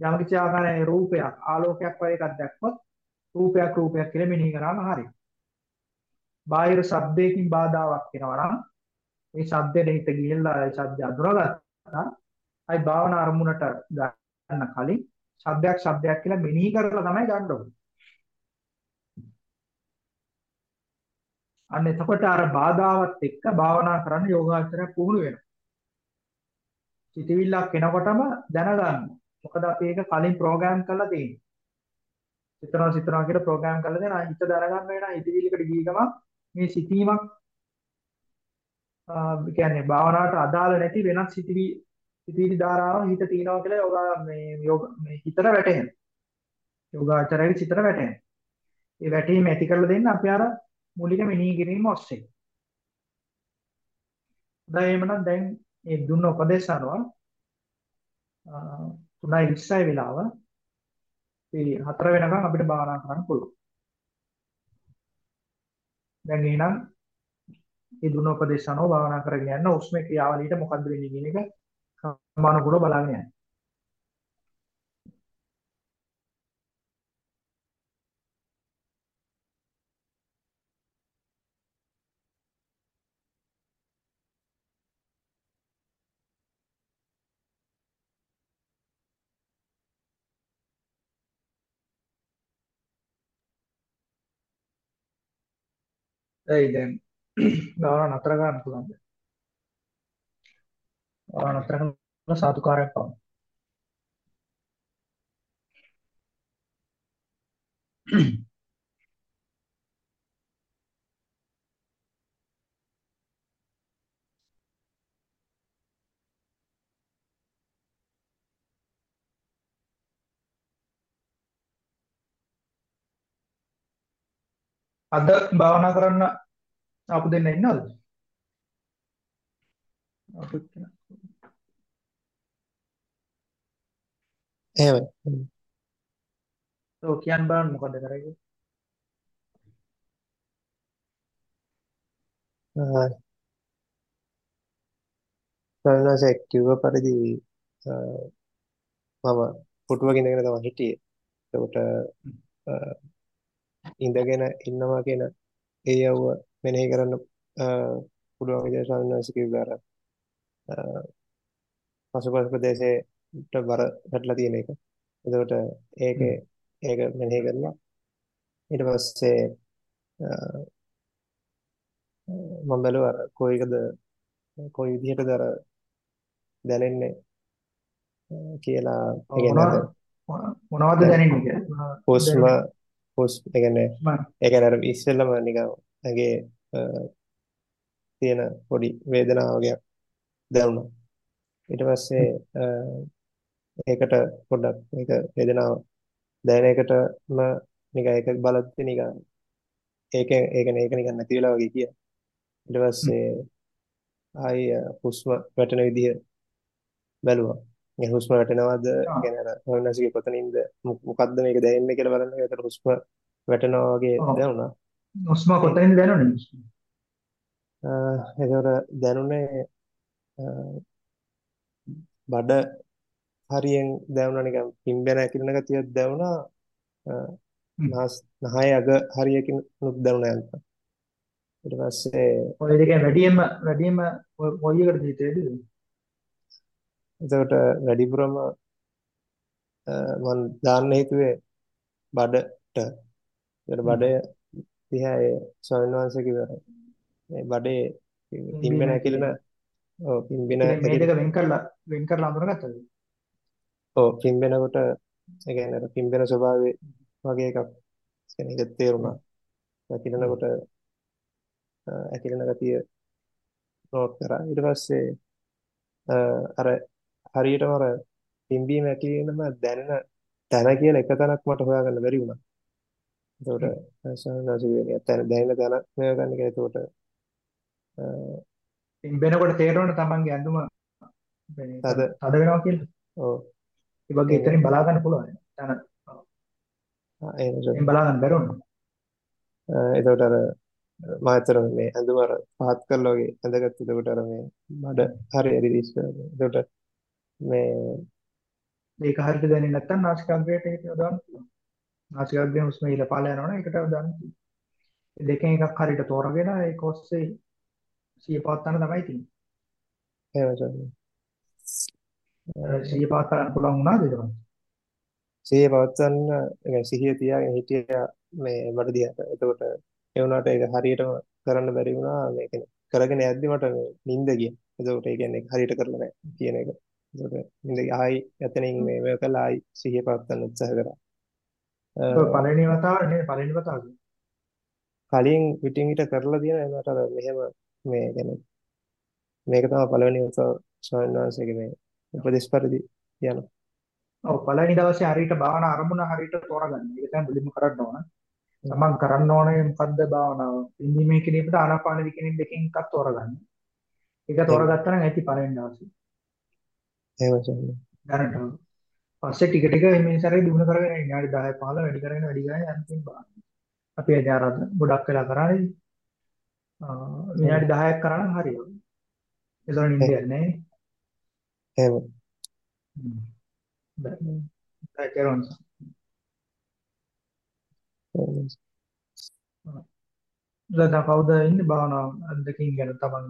යම් කිසි ආකාරයේ රූපයක් ආලෝකයක් වගේ එකක් දැක්කොත් රූපයක් රූපයක් කියලා මෙනෙහි කරාම හරියි. බාහිර ශබ්දයකින් බාධාවක් වෙනවා නම් මේ ශබ්දෙට හිත ගිහිල්ලා ඒ ශබ්දය අඳුරගත්තා. අයි භාවනා අරමුණට ගන්න කලින් ශබ්දයක් ශබ්දයක් කියලා මෙනෙහි කරලා තමයි ගන්න ඕනේ. අන්න එතකොට අර බාධාවත් එක්ක භාවනා කරන්න යෝගාචරය පුහුණු වෙනවා. සිතවිල්ලක් එනකොටම දැනගන්න. මොකද අපි ඒක කලින් ප්‍රෝග්‍රෑම් කරලා තියෙනවා. සිතනවා සිතනවා කියලා ප්‍රෝග්‍රෑම් කරලා දෙනවා. හිත දැනගන්න වෙනා හිතවිල්ලකට ගිය ගමන් මේ සිතීමක් ඒ කියන්නේ භාවනාවට අදාළ නැති වෙනත් සිතිවි සිතිවිලි ධාරාව හිත තියනවා කියලා යෝගා මේ යෝග මේ හිතට වැටෙනවා. යෝගාචරයේ සිතට වැටෙනවා. ඒ වැටීම ඇති කරලා දෙන්න අපි අර මූලික මෙනෙහි කිරීම ඔස්සේ. දැන් එhmenan දැන් මේ දුන්න උපදේශ අනුව 3:20 වෙලාව ඉතින් හතර වෙනකන් අපිට භාවනා කරන්න පුළුවන්. දැන් එහෙනම් මේ දුන්න උපදේශ අනුව භාවනා කරගෙන යන්න උස්මේ ක්‍රියාවලියට මොකද්ද වෙන්නේ කියන එක සමානුකූලව බලාගෙන යන්න. එයි දැන් භාවනා නතර කරන්න පුළුවන්ද? භාවනා නතර කරන සාදුකාරයක් පවන්න. අද භාවනා කරන්න ආපු දෙන්න ඉන්නවද? කෙනා. එහෙමයි. ඔව් කියන්න බලන්න මොකද කරන්නේ? සල්නාසේ කිව්ව පරිදි මම පුටුවක ඉඳගෙන තමයි හිටියේ. ඒකට ඉඳගෙන ඉන්නවා කියන ඒ යවුව මෙනෙහි කරන්න පුළුවන් විදිහට සල්නාසේ කිව්වා අර පසුපස ප්‍රදේශයට බර වැටලා තියෙන එක. එතකොට ඒක ඒක මෙනෙහි කරලා ඊට පස්සේ මම බැලුවා කොයිකද කොයි විදිහටද අර දැනෙන්නේ කියලා ඒ කියන්නේ මොනවද දැනෙන්නේ කියලා? හුස්ම හුස්ම ඒ කියන්නේ ඒ කියන්නේ අර ඉස්සෙල්ලම නිකන් ඇගේ තියෙන පොඩි වේදනාවක් දැනුණා ඊට පස්සේ ඒකට පොඩ්ඩක් මේක වේදනාව දැනෙන එකටම නිකන් ඒක බලද්දි නිකන් ඒක ඒක ඒක නිකන් නැති වෙලා වගේ කිය. ඊට පස්සේ ආයි හුස්ම වැටෙන විදිහ බැලුවා. මේ හුස්ම වැටෙනවද කියන්නේ අර හොයනසිකේ කොතනින්ද මොකද්ද මේක දැනෙන්නේ කියලා බලන්න. ඒකට හුස්ම වැටෙනවා වගේ දැනුණා. හුස්ම කොතනින්ද දැනුනේ? ඒකට දැනුනේ බඩ හරියෙන් දැනුණා නිකන් පිම්බෙන ඇකිලෙන ගතියක් දැනුණා. නහය අග හරියකින් නුත් දැනුණා යන්ත. ඊට පස්සේ ඔය දෙකෙන් වැඩියෙන්ම වැඩියෙන්ම කොයි එකටද හිතේද? එතකොට වැඩිපුරම මම දාන්න හිතුවේ බඩට. ඒකට බඩය දිහා ඒ ස්වාමීන් වහන්සේ කිව්වා. මේ බඩේ පිම්බෙන ඇකිලෙන ඔව් පිම්බෙන මේ දෙක වෙන් කරලා වෙන් කරලා අඳුරගත්තද? ඔව් පිම්බෙනකොට ඒ කියන්නේ අර පිම්බෙන ස්වභාවය වගේ එකක් කියන්නේ ඒක තේරුණා. ඇකිලෙනකොට ඇකිලෙන ගතිය නෝට් කරා. ඊට පස්සේ අර හරියටම අර පිම්බීම ඇකිලීමම දැනෙන තැන කියලා එක තැනක් මට හොයාගන්න බැරි වුණා. ඒකට සාහනාසිකේ තැන දැනෙන තැන මේව ගන්න එක ඒකට පිම්බෙනකොට තේරෙනවනේ තමන්ගේ ඇඳුම තද තද වෙනවා කියලා. ඔව් ඒ වගේ එතනින් බලා ගන්න පුළුවන්. තන එහෙම බලා ගන්න බැරුණා. එතකොට අර මම අතර මේ ඇඳුම අර පහත් කරලා වගේ ඇඳගත්ත එතකොට අර මේ මඩ හරි රිලීස් කරනවා. එතකොට මේ මේක හරියට දැනෙන්නේ නැත්නම් නාසිකාග්‍රයට ඒක යොදවන්න පුළුවන්. නාසිකාග්‍රේ හුස්ම ඉහළ පහළ යනවනේ ඒකට යොදවන්න පුළුවන්. දෙකෙන් එකක් හරියට තෝරගෙන ඒක ඔස්සේ සිය පවත්වන්න තමයි තියෙන්නේ. එහෙම තමයි. සිය පවත්වන්න පුළුවන් වුණාද පස්සේ? සිහිය පවත්වන්න සිහිය තියාගෙන හිටියා මේ මට දිහාට. එතකොට ඒ වුණාට ඒක හරියටම කරන්න බැරි වුණා. මේ කියන්නේ කරගෙන යද්දි මට නිින්ද ගියා. එතකොට ඒ කියන්නේ හරියට කරලා නැහැ කියන එක. එතකොට නිින්ද ආයි එතනින් මේ මේක කළා ආයි සිහිය පවත්වන්න උත්සාහ කරා. පළවෙනි වතාව නේ පළවෙනි වතාව. කලින් පිටින් පිට කරලා තියෙන එනකට අර මෙහෙම මේ කියන්නේ මේක තමයි පළවෙනි වතාව ස්වාමීන් වහන්සේගේ මේ උපදේශ පරිදි යනවා. ඔව් පළවෙනි දවසේ හරියට භාවනා අරමුණ හරියට තෝරගන්න. ඒක තමයි මුලින්ම කරන්න ඕන. තමන් කරන්න ඕනේ මොකද්ද භාවනාව? ඉන්දීමේ කිරීමට ආනාපාන විකිනින් දෙකෙන් එකක් තෝරගන්න. ඒක තෝරගත්තා නම් ඇති පළවෙනි දවසේ. එහෙම තමයි. දැනට. පස්සේ ටික ටික මේ සැරේ දිනු කරගෙන යන්න. විනාඩි 10 15 වැඩි කරගෙන වැඩි කරගෙන යන්න බෑ. අපි අද අර ගොඩක් වෙලා කරානේ. විනාඩි 10ක් කරා නම් හරියනවා. ඒතකොට නිදියක් නැහැ. එහෙම. බෑ. බෑ කරනවා. දැන් කවුද ඉන්නේ භාවනා අධ්‍යක්ෂින් ගැන තමන්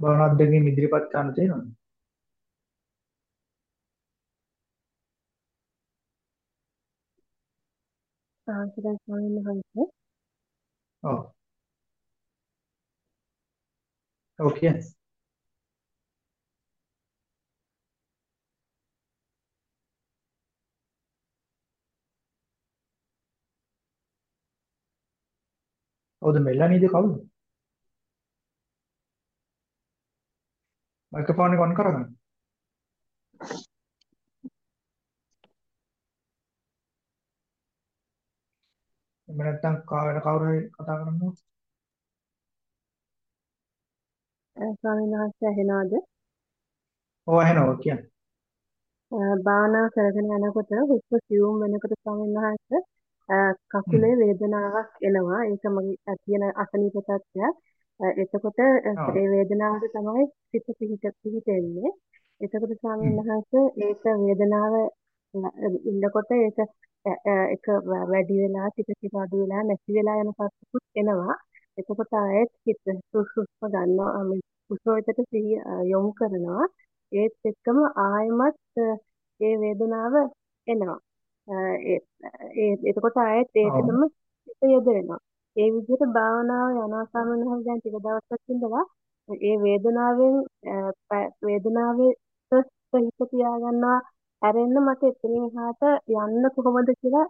භාවනා අධ්‍යක්ෂින් ඉදිරිපත් කරන්න තියෙනවද? සාහිත්‍ය ස්වාමීන් වහන්සේ ඔව්. ඔව් කියන්නේ. කවුද මෙල්ලානීද කවුද? මයික්‍රොෆෝන් එක ඔන් කරගන්න. එහෙම නැත්නම් කාගෙන කවුරු හරි කතා කරන්නකෝ. ස්වාමීන් වහන්සේ ඇහෙනවද? ඔව් ඇහෙනවා කියන්නේ. භාවනා කරගෙන යනකොට හුස්ම සියුම් වෙනකොට ස්වාමීන් වහන්සේ කකුලේ වේදනාවක් එනවා. ඒක මගේ තියෙන අසනීප තත්ත්වයක්. එතකොට ඒ වේදනාවට තමයි සිත පිහිට පිහිටෙන්නේ. එතකොට ස්වාමීන් වහන්සේ ඒක වේදනාව ඉන්නකොට ඒක එක වැඩි වෙලා ටික ටික අඩු වෙලා නැති වෙලා යන පස්සෙකුත් එනවා. එතකොට ආයෙත් හිත හුස්ම ගන්නවා හුස්ම වෙතට සිහිය යොමු කරනවා. ඒත් එක්කම ආයෙමත් ඒ වේදනාව එනවා. ඒ එතකොට ආයෙත් ඒකටම හිත යොදවෙනවා. ඒ විදිහට භාවනාව යනවා සාමාන්‍යයෙන් දැන් ටික දවසක් ඉඳලා ඒ වේදනාවෙන් වේදනාවේ හිත තියාගන්නවා ඇරෙන්න මට එතනින් එහාට යන්න කොහොමද කියලා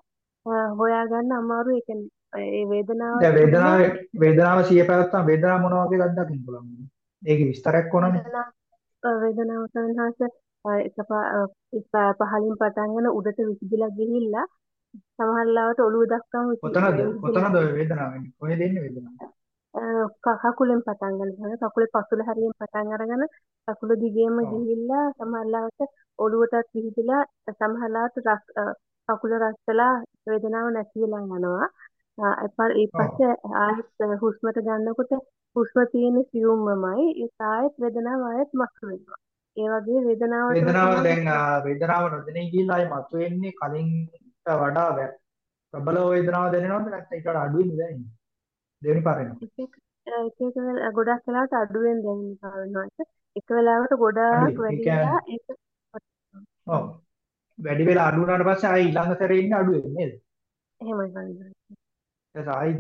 හොයාගන්න අමාරුයි. ඒ කියන්නේ ඒ වේදනාව දැන් වේදනාව වේදනාව සිය පැවැත්ම වේදනාව මොන වගේද අත්දකින්න පුළුවන්. ඒකේ විස්තරයක් ඕනනේ. වේදනාව සංහස එක පහලින් පටන් ගෙන උඩට විසිදලා ගිහිල්ලා සමහර ලාවට ඔළුව දක්වාම කොතනද කොතනද ඔය වේදනාව වෙන්නේ? කොහෙද එන්නේ වේදනාව? කකුලෙන් පටන් ගන්න කකුලේ පසුල හරියෙන් පටන් අරගෙන කකුල දිගේම ගිහිල්ලා සමහර ලාවට ඔළුවටත් විහිදලා සමහර ලාවට කකුල රස්සලා වේදනාව නැති වෙලා යනවා. ඊට පස්සේ ආයෙත් හුස්මට ගන්නකොට හුස්ම තියෙන සියුම්මමයි ඒ ආයෙත් වේදනාව ආයෙත් මතු වෙනවා. ඒ වගේ වේදනාවට වේදනාව දැන් වේදනාව නොදැනී ගිහිල්ලා ආයෙ මතු වෙන්නේ කලින්ට වඩා ප්‍රබල වේදනාවක් දැනෙනවද නැත්නම් ඊට වඩා අඩුවෙන්ද දැනෙන්නේ? දෙවෙනි එක ගොඩක් වෙලාවට අඩුවෙන් දැනෙනවා. එක වෙලාවකට ගොඩාක් වැඩි වෙලා ඒක ඔව්. වැඩි වෙලා අඩු වුණාට පස්සේ ආයෙ ඊළඟ සැරේ ඉන්නේ අඩුවෙන් නේද? එහෙමයි වගේ. ඒක ආයෙ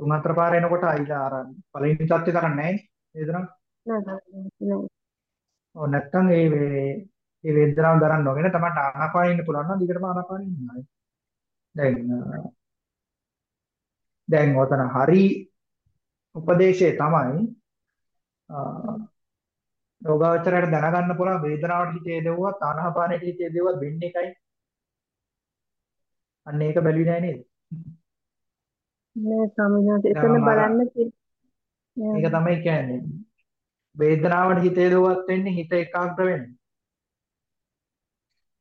තුන් හතර පාර එනකොට ආයිලා අර පළවෙනි තත්ත්වේ තරම් නැහැ වේදනාව. නෑ ඔව් නැත්තම් ඒ ඒ වේදනාව දරන්න ඕගෙන තමයි ආනාපානෙ ඉන්න පුළුවන් නම් දිගටම ආනාපානෙ ඉන්නවා. දැන් දැන් ඔතන හරි උපදේශය තමයි යෝගාවචරයට දැනගන්න පුළුවන් වේදනාවට හිතේ දෙවුවත් ආනාපානෙට හිතේ දෙවුවත් වෙන්නේ එකයි. අන්න ඒක බැලුවේ නෑ නේද? නෑ වහන්සේ එතන බලන්න ඒක තමයි කියන්නේ. වේදනාවට හිතේ දෙවුවත් වෙන්නේ හිත ඒකාග්‍ර වෙන්නේ.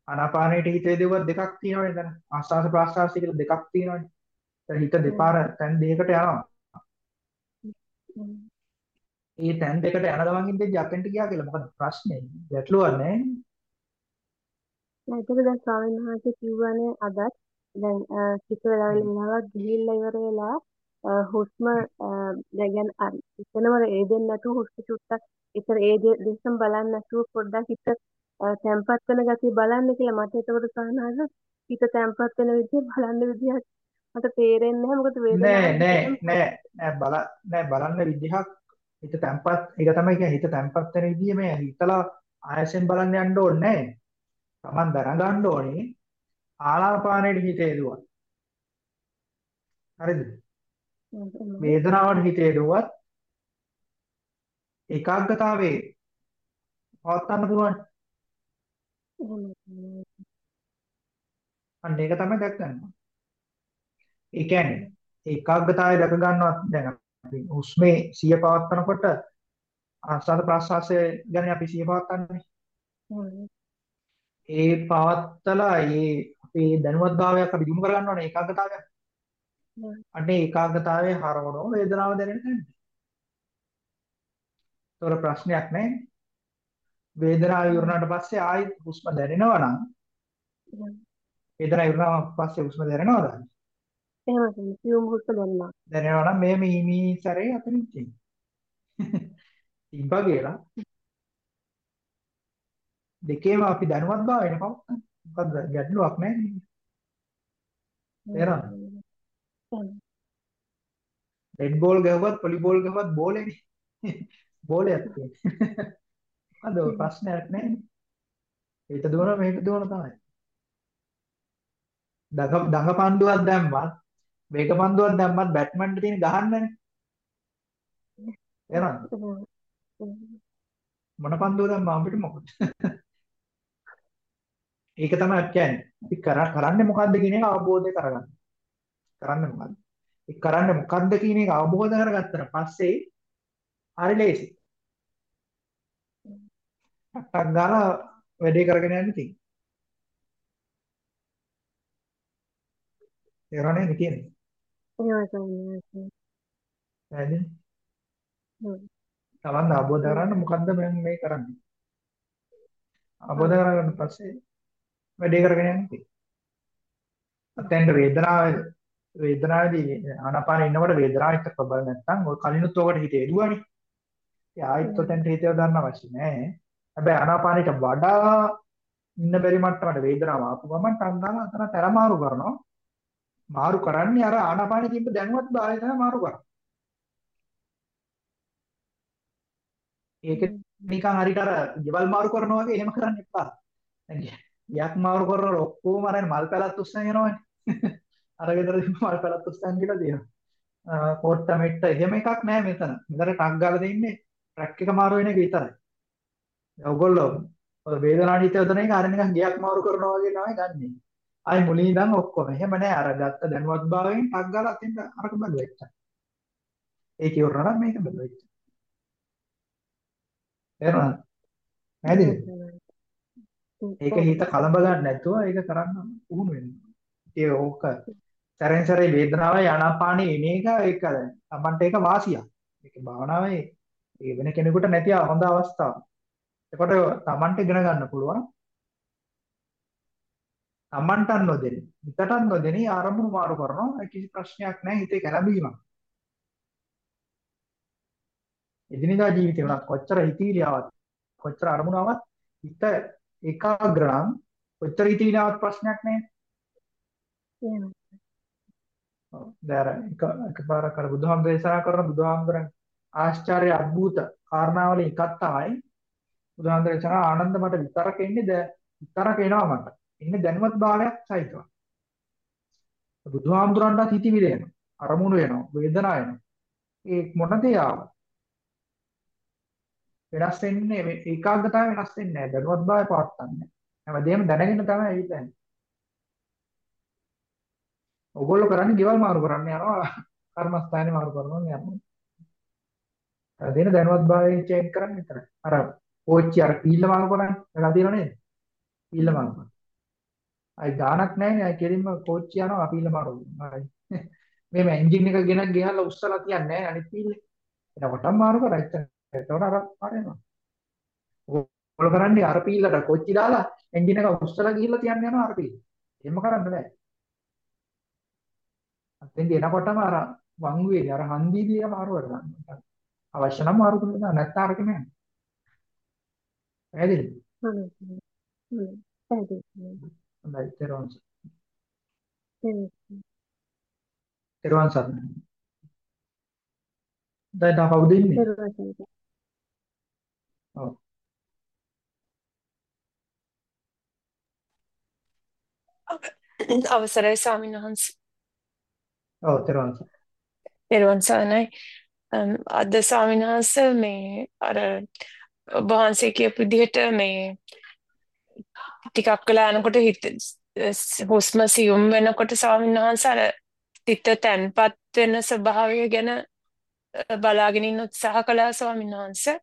ආනාපානෙට හිතේ දෙවුවත් දෙකක් තියෙනවනේ දැන්. ආස්වාද ප්‍රාස්වාස කියලා දෙකක් තියෙනවනේ. දැන් හිත දෙපාර තැන් දෙකකට යනවා. ඒ තැන් දෙකට යන ගමන් ඉඳි යකෙන්ට ගියා කියලා මොකද ප්‍රශ්නේ ගැටලුවක් නැහැ නේද දැන් ස්වාමීන් වහන්සේ කිව්වනේ අදත් දැන් කිත වෙලාවල වෙලාවක් ගිහිල්ලා ඉවර වෙලා හුස්ම දැන් එතනම ඒ දෙන්න නැතුව හුස්ම චුට්ටක් ඒතර ඒ දෙස්සම බලන්න නැතුව පොඩ්ඩක් හිත තැම්පත් වෙන ගතිය බලන්න කියලා මට එතකොට සහනහස හිත තැම්පත් වෙන විදිහ බලන්න විදිහක් මට තේරෙන්නේ නැහැ මොකද වේදනාව නෑ නෑ නෑ බල නෑ බලන්න විදිහක් හිත තැම්පත් ඒක තමයි කියන්නේ හිත තැම්පත් වෙන විදිහ මේ හිතලා ආයසෙන් බලන්න යන්න ඕනේ නෑ. Taman දැනගන්න ඕනේ ආනාපානෙට හිත යදුවා. හරිද? වේදනාවට හිත යදුවත් ඒකාග්‍රතාවේ පවත්වන්න පුළුවන්. අන්න ඒක තමයි දැක් ගන්නවා. ඒ කියන්නේ ඒකාග්‍රතාවය දැක ගන්නවත් දැන් අපි හුස්මේ සිය පවත්වනකොට ආස්වාද ප්‍රාශ්වාසය ගැන අපි සිය පවත්වන්නේ. ඒ පවත්තලා ඒ අපේ දැනුවත් භාවයක් අපි දිනු කරගන්න ඕනේ ඒකාග්‍රතාවයක්. අනේ ඒකාග්‍රතාවයේ හරවනෝ වේදනාව දැනෙන්න නැහැ. ඒතොර ප්‍රශ්නයක් නැහැ. වේදනාව ඉවරනාට පස්සේ ආයෙත් හුස්ම දැනෙනවා නම් වේදනාව ඉවරනාට පස්සේ හුස්ම දැනෙනවද? එහෙම තමයි සියුම් හුස්ම දැනෙනවා. දැනෙනවා නම් මේ මීමී සැරේ අතරින් තියෙන්නේ. තිබ්බා කියලා. දෙකේම අපි දැනුවත් භාවයෙන් පවත්තන. මොකද ගැටලුවක් නැහැ නේද? තේරෙනවද? රෙඩ් බෝල් ගහුවත් පොලි බෝල් ගහුවත් බෝලේනේ. බෝලයක් තියෙන්නේ. අද ප්‍රශ්නයක් නැහැ. ඒක දුවන මේක දුවන තමයි. දඟ දඟ පන්දුවක් දැම්මත් මේක පන්දුවක් දැම්මත් බැට්මන්ට තියෙන ගහන්නනේ. එහෙමද? මොන පන්දුව දැම්මා අපිට මොකද? ඒක තමයි කියන්නේ. අපි කරන්නේ මොකද්ද කියන එක අවබෝධය කරගන්න. කරන්නේ මොකද්ද? ඒ කරන්නේ මොකද්ද කියන එක අවබෝධ කරගත්තට පස්සේ හරි ලේසි. ටක් ගාලා වැඩේ කරගෙන යන්න තියෙනවා. ඒරණේ කියන්නේ. එහෙමයි? තමන් අවබෝධ කරගන්න මොකද්ද මම මේ කරන්නේ? අවබෝධ කරගන්න පස්සේ වැඩේ කරගෙන යන්නේ. අතෙන්ද වේදනාව වේදනාවේදී ආනාපානෙ ඉන්නකොට වේදනාව එක්ක ප්‍රබල නැත්නම් ඔය කලිනුත් ඔකට හිතේ එළුවානේ. ඒ ආයෙත් ඔතෙන්ට හිතේ දාන්න අවශ්‍ය නැහැ. හැබැයි ආනාපානෙට වඩා ඉන්න බැරි මට්ටමට වේදනාව ආපු ගමන් ටංගාලා අතන තරමාරු කරනවා. මාරු කරන්නේ අර ආනාපානෙ තිබ්බ දැනුවත් භාවය තමයි මාරු කරන්නේ. ඒක නිකන් හරියට අර ගෙවල් මාරු කරනවා වගේ එහෙම කරන්න එපා. දැන් යක් මාරු කරනකොට ඔක්කොම අර මල් පැලත් උස්සන් යනවනේ. අර ගෙදර තිබ්බ මල් පැලත් උස්සන් කියලා දෙනවා. කොට්ට මෙට්ට එහෙම එකක් නෑ මෙතන. මෙතන ටක් ගාලා දෙන්නේ ට්‍රැක් එක මාරු වෙන එක විතරයි. ඔයගොල්ලෝ වේදනාවට හිත යොදන එක අර නිකන් ගියක් මාරු කරනවා වගේ තමයි ගන්නෙ. ආයි මුලින් ඉඳන් ඔක්කොම. එහෙම නෑ අර ගත්ත දැනුවත් භාවයෙන් ටක් ගාලා අතින් අරක බලුවෙච්ච. ඒක ඉවරනවා නම් මේක බලුවෙච්ච. තේරුණාද? පැහැදිලිද? ඒක හිත කලබ ගන්න නැතුව ඒක කරන්න උහුණු වෙන්න. ඒ ඕක සැරෙන් සැරේ වේදනාවයි ආනාපානෙ එන එක ඒක තමන්ට ඒක වාසියක්. ඒක භාවනාවේ ඒ වෙන කෙනෙකුට නැති හොඳ අවස්ථාවක්. එතකොට තමන්ට ඉගෙන ගන්න පුළුවන්. තමන්ට නොදෙනි. හිතට නොදෙනි ආරම්භ මාරු කරනවා. කිසි ප්‍රශ්නයක් නැහැ හිතේ කැළඹීමක්. එදිනෙදා ජීවිතේ උනත් කොච්චර හිතීලියාවක් කොච්චර අරමුණාවක් හිත ඒකාග්‍ර නම් කොච්චර හිතීලියාවක් ප්‍රශ්නයක් නැහැ. එහෙමයි. දැන් එක එකපාරක් අර බුදුහාම දේශනා කරන බුදුහාමරන් ආශ්චර්ය අద్భుත කාරණාවල එකක් තමයි බුදුහාම දේශනා ආනන්ද මට විතරක ඉන්නේ ද විතරක එනවා මට. ඉන්නේ දැනුවත් භාවයක් සහිතව. බුදුහාමුදුරන්ටත් හිතවිලි එනවා. අරමුණු එනවා. වේදනා එනවා. ඒ මොන දේ ආවත් වෙනස් වෙන්නේ ඒකාග්‍රතාවය වෙනස් වෙන්නේ නැහැ. දැනුවත් බව පවත්න්නේ. හැමදේම දැනගෙන තමයි ඇවිල්ලා යන්නේ. ඔයගොල්ලෝ කරන්නේ ගෙවල් මාරු කරන්න යනවා. කර්මස්ථානේ මාරු කරනවා යනවා. දෙන දැනුවත් භාවයෙන් චේන්ජ් කරන්න විතරයි. අර කෝච්චි අර පීල්ල මාරු කරන්නේ. එලා තියෙනව නේද? පීල්ල මාරු කරනවා. අයි ගාණක් නැහැනේ. අයි කෙලින්ම කෝච්චි යනවා පීල්ල මාරු කරනවා. මේ එන්ජින් එක ගෙන ගිහලා උස්සලා තියන්නේ නැහැ අනිත් පීල්ලේ. එතකොටම මාරු කරා. එතකොට අර පාරේනවා. ඔයගොල්ලෝ කරන්නේ අර පීල්ලට කොච්චි දාලා එන්ජින් එක උස්සලා ගිහිල්ලා තියන්න යනවා අර පීල්ල. එහෙම කරන්න බෑ. අතෙන්දී එනකොටම අර වංගුවේදී අර හන්දිදී මාරු කරගන්න. අවශ්‍ය නම් මාරු කරලා නැත්නම් අරක නෑ. පැහැදිලිද? හොඳයි. හොඳයි. පැහැදිලි. හොඳයි. තේරුම් හ්ම්. තේරුම් ගන්න. දැන් තා කවුද ඉන්නේ? තේරුම් ගන්න. ඔව්. අවසරයි ස්වාමීන් වහන්සේ. ඔව් තේරුම් ගන්න. පෙරවන් සරණයි. අම්, අද ස්වාමීන් වහන්සේ මේ අර ඔබ වහන්සේ කියපු විදිහට මේ ටිකක් වෙලා යනකොට හිත හුස්ම සියුම් වෙනකොට ස්වාමීන් වහන්සේ අර හිත තැන්පත් වෙන ස්වභාවය ගැන බලාගෙන ඉන්න උත්සාහ කළා ස්වාමීන් වහන්සේ.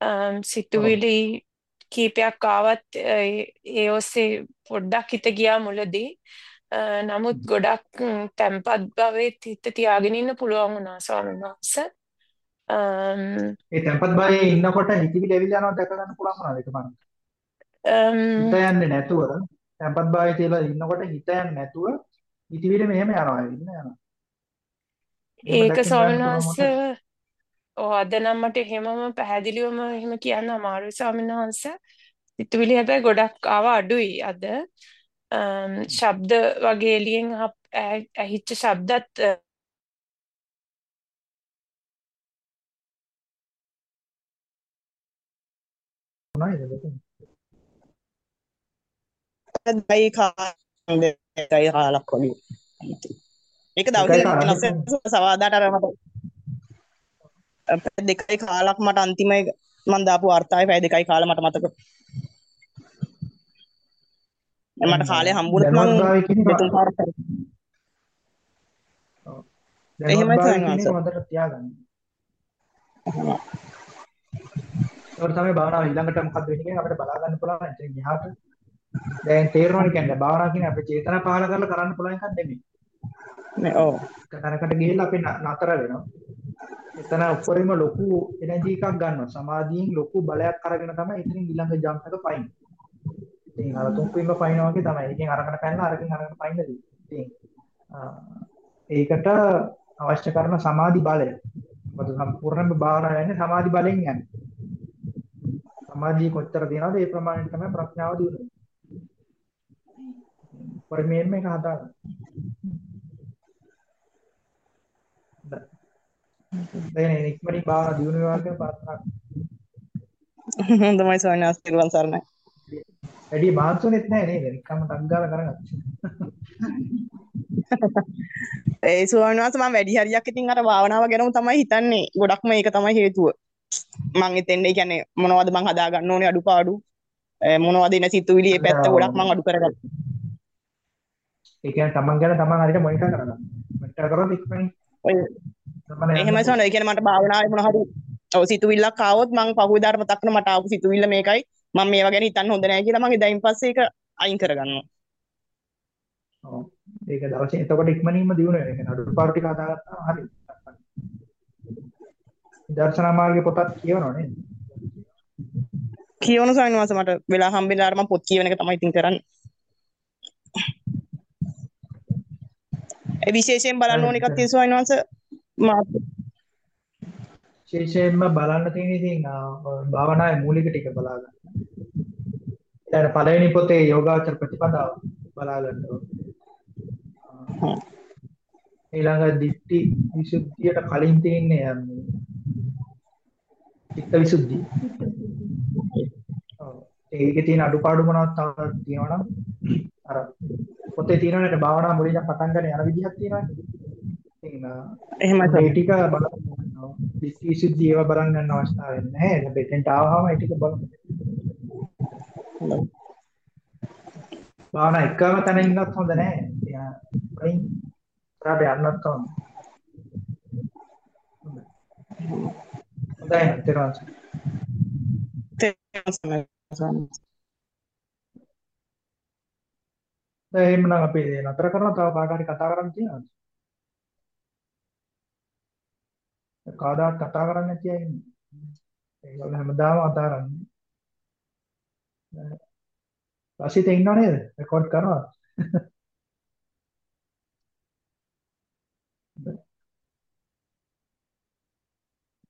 අම්, සිතුවිලි කීපයක් ආවත් ඒ ඔස්සේ පොඩ්ඩක් හිත ගියා මුලදී. නමුත් ගොඩක් තැම්පත් භාවයේ හිත තියාගෙන ඉන්න පුළුවන් වුණා ස්වාමීන් වහන්සේ. ඒ තැම්පත් භාවයේ ඉන්නකොට හිතවිලි ඇවිල්ලා යනවා දැක ගන්න පුළුවන් වුණාද ඒක බලන්න. හිත යන්නේ නැතුව තැම්පත් භාවයේ තියලා ඉන්නකොට හිත යන්නේ නැතුව හිතවිලි මෙහෙම යනවා ඉන්න යනවා. ඒක ස්වාමීන් වහන්සේ ඔව් අද නම් මට එහෙමම පැහැදිලිවම එහෙම කියන්න අමාරුයි ස්වාමීන් වහන්සේ. සිතුවිලි හැබැයි ගොඩක් ආවා අඩුයි අද. ශබ්ද වගේ එළියෙන් ඇහිච්ච ශබ්දත් දයි කාලක් වගේ. ඒක දවසේ සවාදාට අර මට දෙකයි කාලක් මට අන්තිමයි මම දාපු වර්තාවේ පැය දෙකයි කාල මට මතක. මට කාලේ හම්බුනත් මම දෙතුන් පාරක් එහෙමයි තමයි හොඳට තියාගන්න. ඒකට තමයි භාවනාව ඊළඟට මොකක්ද වෙන්නේ කියන අපිට බලා ගන්න පුළුවන් එතන ගියාට දැන් තේරෙනවනේ කියන්නේ භාවනාව කියන්නේ අපේ චේතනා පහල කරලා කරන්න පුළුවන් එකක් නෙමෙයි. නේ ඔව්. තැනකට ගිහිල්ලා අපි නතර වෙනවා. එතන උඩරින්ම ලොකු එනර්ජි එකක් ගන්නවා. සමාධියෙන් ලොකු බලයක් අරගෙන තමයි එතනින් ඊළඟ ජම්ප් එක පයින්. ඉතින් අර තුන්පින්ම පයින්නවා වගේ තමයි. එකෙන් අරකට පැනලා අරකින් අරකට පයින්නදී. ඉතින් ඒකට අවශ්‍ය කරන සමාධි බලය. මොකද සම්පූර්ණයෙන්ම භාවනා වෙන්නේ සමාධි බලෙන් යන්නේ. සමාධිය කොච්චර තියනවද ඒ ප්‍රමාණයට තමයි ප්‍රඥාව දියුණු වෙන්නේ. පරිමේන් මේක හදාගන්න. දැන් ඉක්මනින් දියුණු වේවා කියලා ප්‍රාර්ථනා. හොඳයි ස්වාමීන් වහන්සේ පිරුවන් සරණයි. වැඩි මහන්සිුනේත් නැහැ නේද? නිකම්ම ඩග්ගාලා කරගත්තා. ඒ ස්වාමීන් වහන්සේ මම වැඩි හරියක් ඉතින් අර භාවනාව ගැනම තමයි හිතන්නේ. ගොඩක්ම ඒක තමයි හේතුව. මං එතෙන්ද කියන්නේ මොනවද මං හදා ගන්න ඕනේ අඩුපාඩු මොනවද ඉන සිතුවිලි මේ පැත්ත ගොඩක් මං අඩු කරගත්තා. ඒ කියන්නේ තමන් ගැන තමන් හරියට මොනිටර් කරගන්න. මොනිටර් කරොත් ඉක්මනින් එහෙමයි සෝන ඒ කියන්නේ මට භාවනාවේ මොන හරි ඔව් සිතුවිල්ලක් ආවොත් මං පහුවෙදාට මතක් කරන මට ආපු සිතුවිල්ල මේකයි මම මේවා ගැන හිතන්න හොඳ නැහැ කියලා මං එදායින් පස්සේ ඒක අයින් කරගන්නවා. ඔව් ඒක දවසේ එතකොට ඉක්මනින්ම දිනු වෙනවා. ඒ කියන්නේ අඩුපාඩු ටික හදාගත්තාම හරි. දර්ශනා මාර්ගයේ පොතක් කියවනව නේද? කියවන ස්වාමීන් වහන්සේ මට වෙලා හම්බෙලා මම පොත් කියවන එක තමයි ඉතින් කරන්නේ. ඒ විශේෂයෙන් බලන්න ඕන එකක් තියෙනවා ස්වාමීන් වහන්සේ මාත් විශේෂයෙන්ම බලන්න තියෙන ඉතින් භාවනාවේ මූලික ටික බලා ගන්න. ඊට පළවෙනි පොතේ යෝගාචර ප්‍රතිපදාව බලා ගන්න ඕනේ. ඊළඟ දිට්ඨි විසුද්ධියට කලින් තියෙන්නේ චිත්ත විසුද්ධිය. ඔව්. ඒකේ තියෙන අඩුපාඩු මොනවද තව තියෙනවා නම් අර පොතේ තියෙනවනේ භාවනා මුලින්ම පටන් ගන්න යන විදිහක් තියෙනවානේ. ඉතින් එහෙමයි ඒ. ටික බලන්න දිස්කී සිද්ධි ඒවා බලන් ගන්න අවස්ථාවක් නැහැ. හැබැයි එතෙන්ට ආවම ඒ ටික බලන්න. භාවනා එකම තැන ඉන්නත් හොඳ නැහැ. වලින් කරාට යන්නත් ඕන. හොඳයි නේද? තේරුණාද? තේරුම් ගන්න සර්. දැන් එහෙමනම් අපි නතර කරනවා තව කාට හරි කතා කරන්න තියෙනවද? කාදාත් කතා කරන්න නැති අය ඉන්නේ. ඒගොල්ලෝ හැමදාම කතා කරන්නේ. රසිත ඉන්නව නේද? රෙකෝඩ් කරනවා.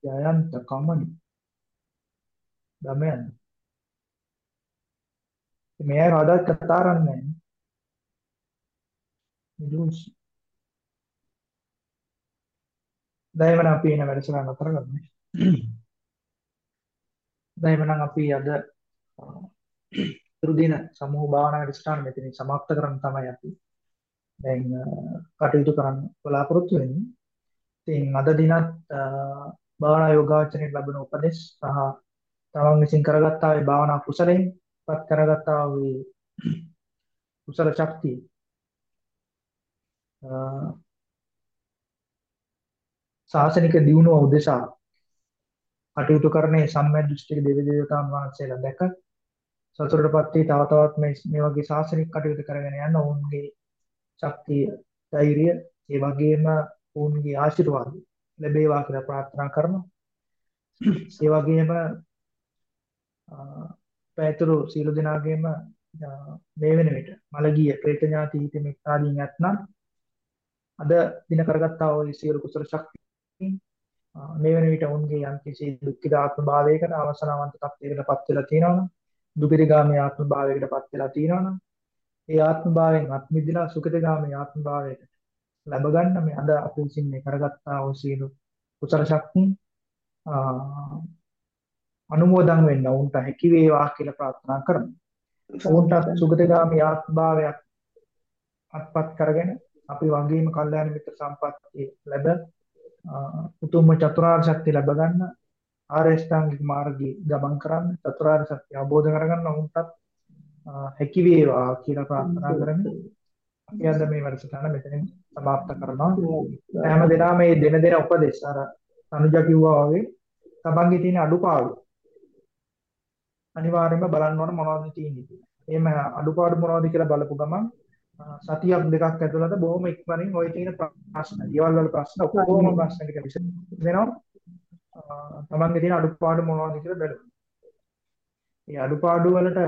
ජයන්ත කමනි. දමයන්. මේ අය කවදාත් කතා කරන්නේ නැහැ. නිදුස්. දැන් එවනම් අපි එන වැඩසටහන නතර කරමු. දැන් එවනම් අපි අද තුරුදින සමූහ භාවනා වැඩසටහන මෙතනින් સમાપ્ત කරන්න තමයි අපි දැන් කටයුතු කරන්න බලාපොරොත්තු වෙන්නේ. ඉතින් අද දිනත් භාවනා යෝගාචරයෙන් ලැබෙන උපදෙස් සහ තමන් විසින් කරගත්තා ඒ භාවනා කුසලයෙන් පත් කරගත්තා වූ කුසල ශක්තිය. ශාසනික දියුණුව උදෙසා කටයුතු කරන්නේ සම්මා දෘෂ්ටික දෙවි දේවතාවුන් වහන්සේලා දැක සතුටටපත් වී තව තවත් මේ මේ වගේ ශාසනික කටයුතු කරගෙන යන ඔවුන්ගේ ශක්තිය ධෛර්යය ඒ වගේම ඔවුන්ගේ ආශිර්වාද ලැබේවා කියලා ප්‍රාර්ථනා කරනවා. ඒ වගේම පැතුරු සීල දිනාගෙම මේ වෙන විට මලගිය പ്രേත ඥාති හිතෙමික් ආදීන් නැත්නම් අද දින කරගත්තා වූ සියලු කුසල ශක්තිය මේ වෙන විට ඔවුන්ගේ යම්කිසි දුක්ඛිත ආත්ම භාවයකට අවසනාවන්ත තත්ත්වයකටපත් වෙලා තියෙනවා දුපිරිගාමී ආත්ම භාවයකටපත් වෙලා තියෙනවා ඒ ආත්ම භාවයෙන් අත්මිදලා සුඛිතගාමී ආත්ම භාවයකට ලැබ ගන්න මේ අද අපි විසින් මේ කරගත්තා වූ සියලු කුසල ශක්තිය අනුමෝදන් වෙන්න උන්ට හැකි වේවා කියලා ප්‍රාර්ථනා කරමු. උන්ට සුගතගාමී ආත්ම භාවයක් අත්පත් කරගෙන අපි වගේම කල්යාණ මිත්‍ර සම්පත්තිය ලැබ උතුම්ම චතුරාර්ය සත්‍ය ලැබ ගන්න ආරේෂ්ඨාංගික මාර්ගයේ ගමන් කරන්න චතුරාර්ය සත්‍ය අවබෝධ කරගන්න උන්ටත් හැකි වේවා කියලා ප්‍රාර්ථනා කරමි. අපි අද මේ වැඩසටහන මෙතනින් සමාප්ත කරනවා. හැම දිනම මේ දෙන දෙන උපදේශ අර තනුජා කිව්වා වගේ තමන්ගේ තියෙන අඩුපාඩු අනිවාර්යයෙන්ම බලන්න ඕන මොනවද තියෙන්නේ කියලා. එහෙම අඩුපාඩු මොනවද කියලා බලපු ගමන් සතියක් දෙකක් ඇතුළත බොහොම ඉක්මනින් ওই තියෙන ප්‍රශ්න, ඊවල වල ප්‍රශ්න ඔක්කොම ප්‍රශ්න ටික විසඳෙනවා. තමන්ගේ තියෙන අඩුපාඩු මොනවද කියලා බලමු. මේ අඩුපාඩු වලට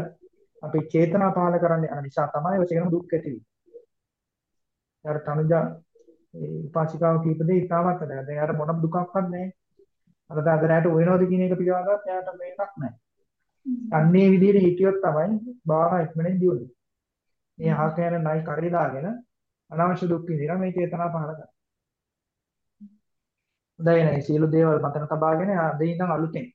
අපි චේතනා පාල කරන්න යන නිසා තමයි ඔය කියන දුක් ඇති වෙන්නේ. යාර තනුජා උපාසිකාව කීප දෙය ඉතාමත් වැදගත්. දැන් යාට මොනම දුකක්වත් නැහැ. අර දාදරයට වෙනවද කියන එක පිළිබඳව එයාට මේකක් නැහැ. අන්නේ විදිහට හිටියොත් තමයි භාවනා ඉක්මනින් දියුනේ. මේ අහක යන නයි කරේ දාගෙන අනවශ්‍ය දුක් විඳිනවා මේ චේතනා පහල කරා. හොඳයි නේ සියලු දේවල් මතක තබාගෙන අද ඉඳන් අලුතෙන්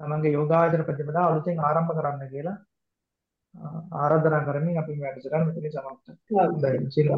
තමන්ගේ යෝගාචර ප්‍රතිපදාව අලුතෙන් ආරම්භ කරන්න කියලා ආරාධනා කරමින් අපි මේ වැඩසටහන මෙතන සමාප්ත කරනවා. හොඳයි සියලු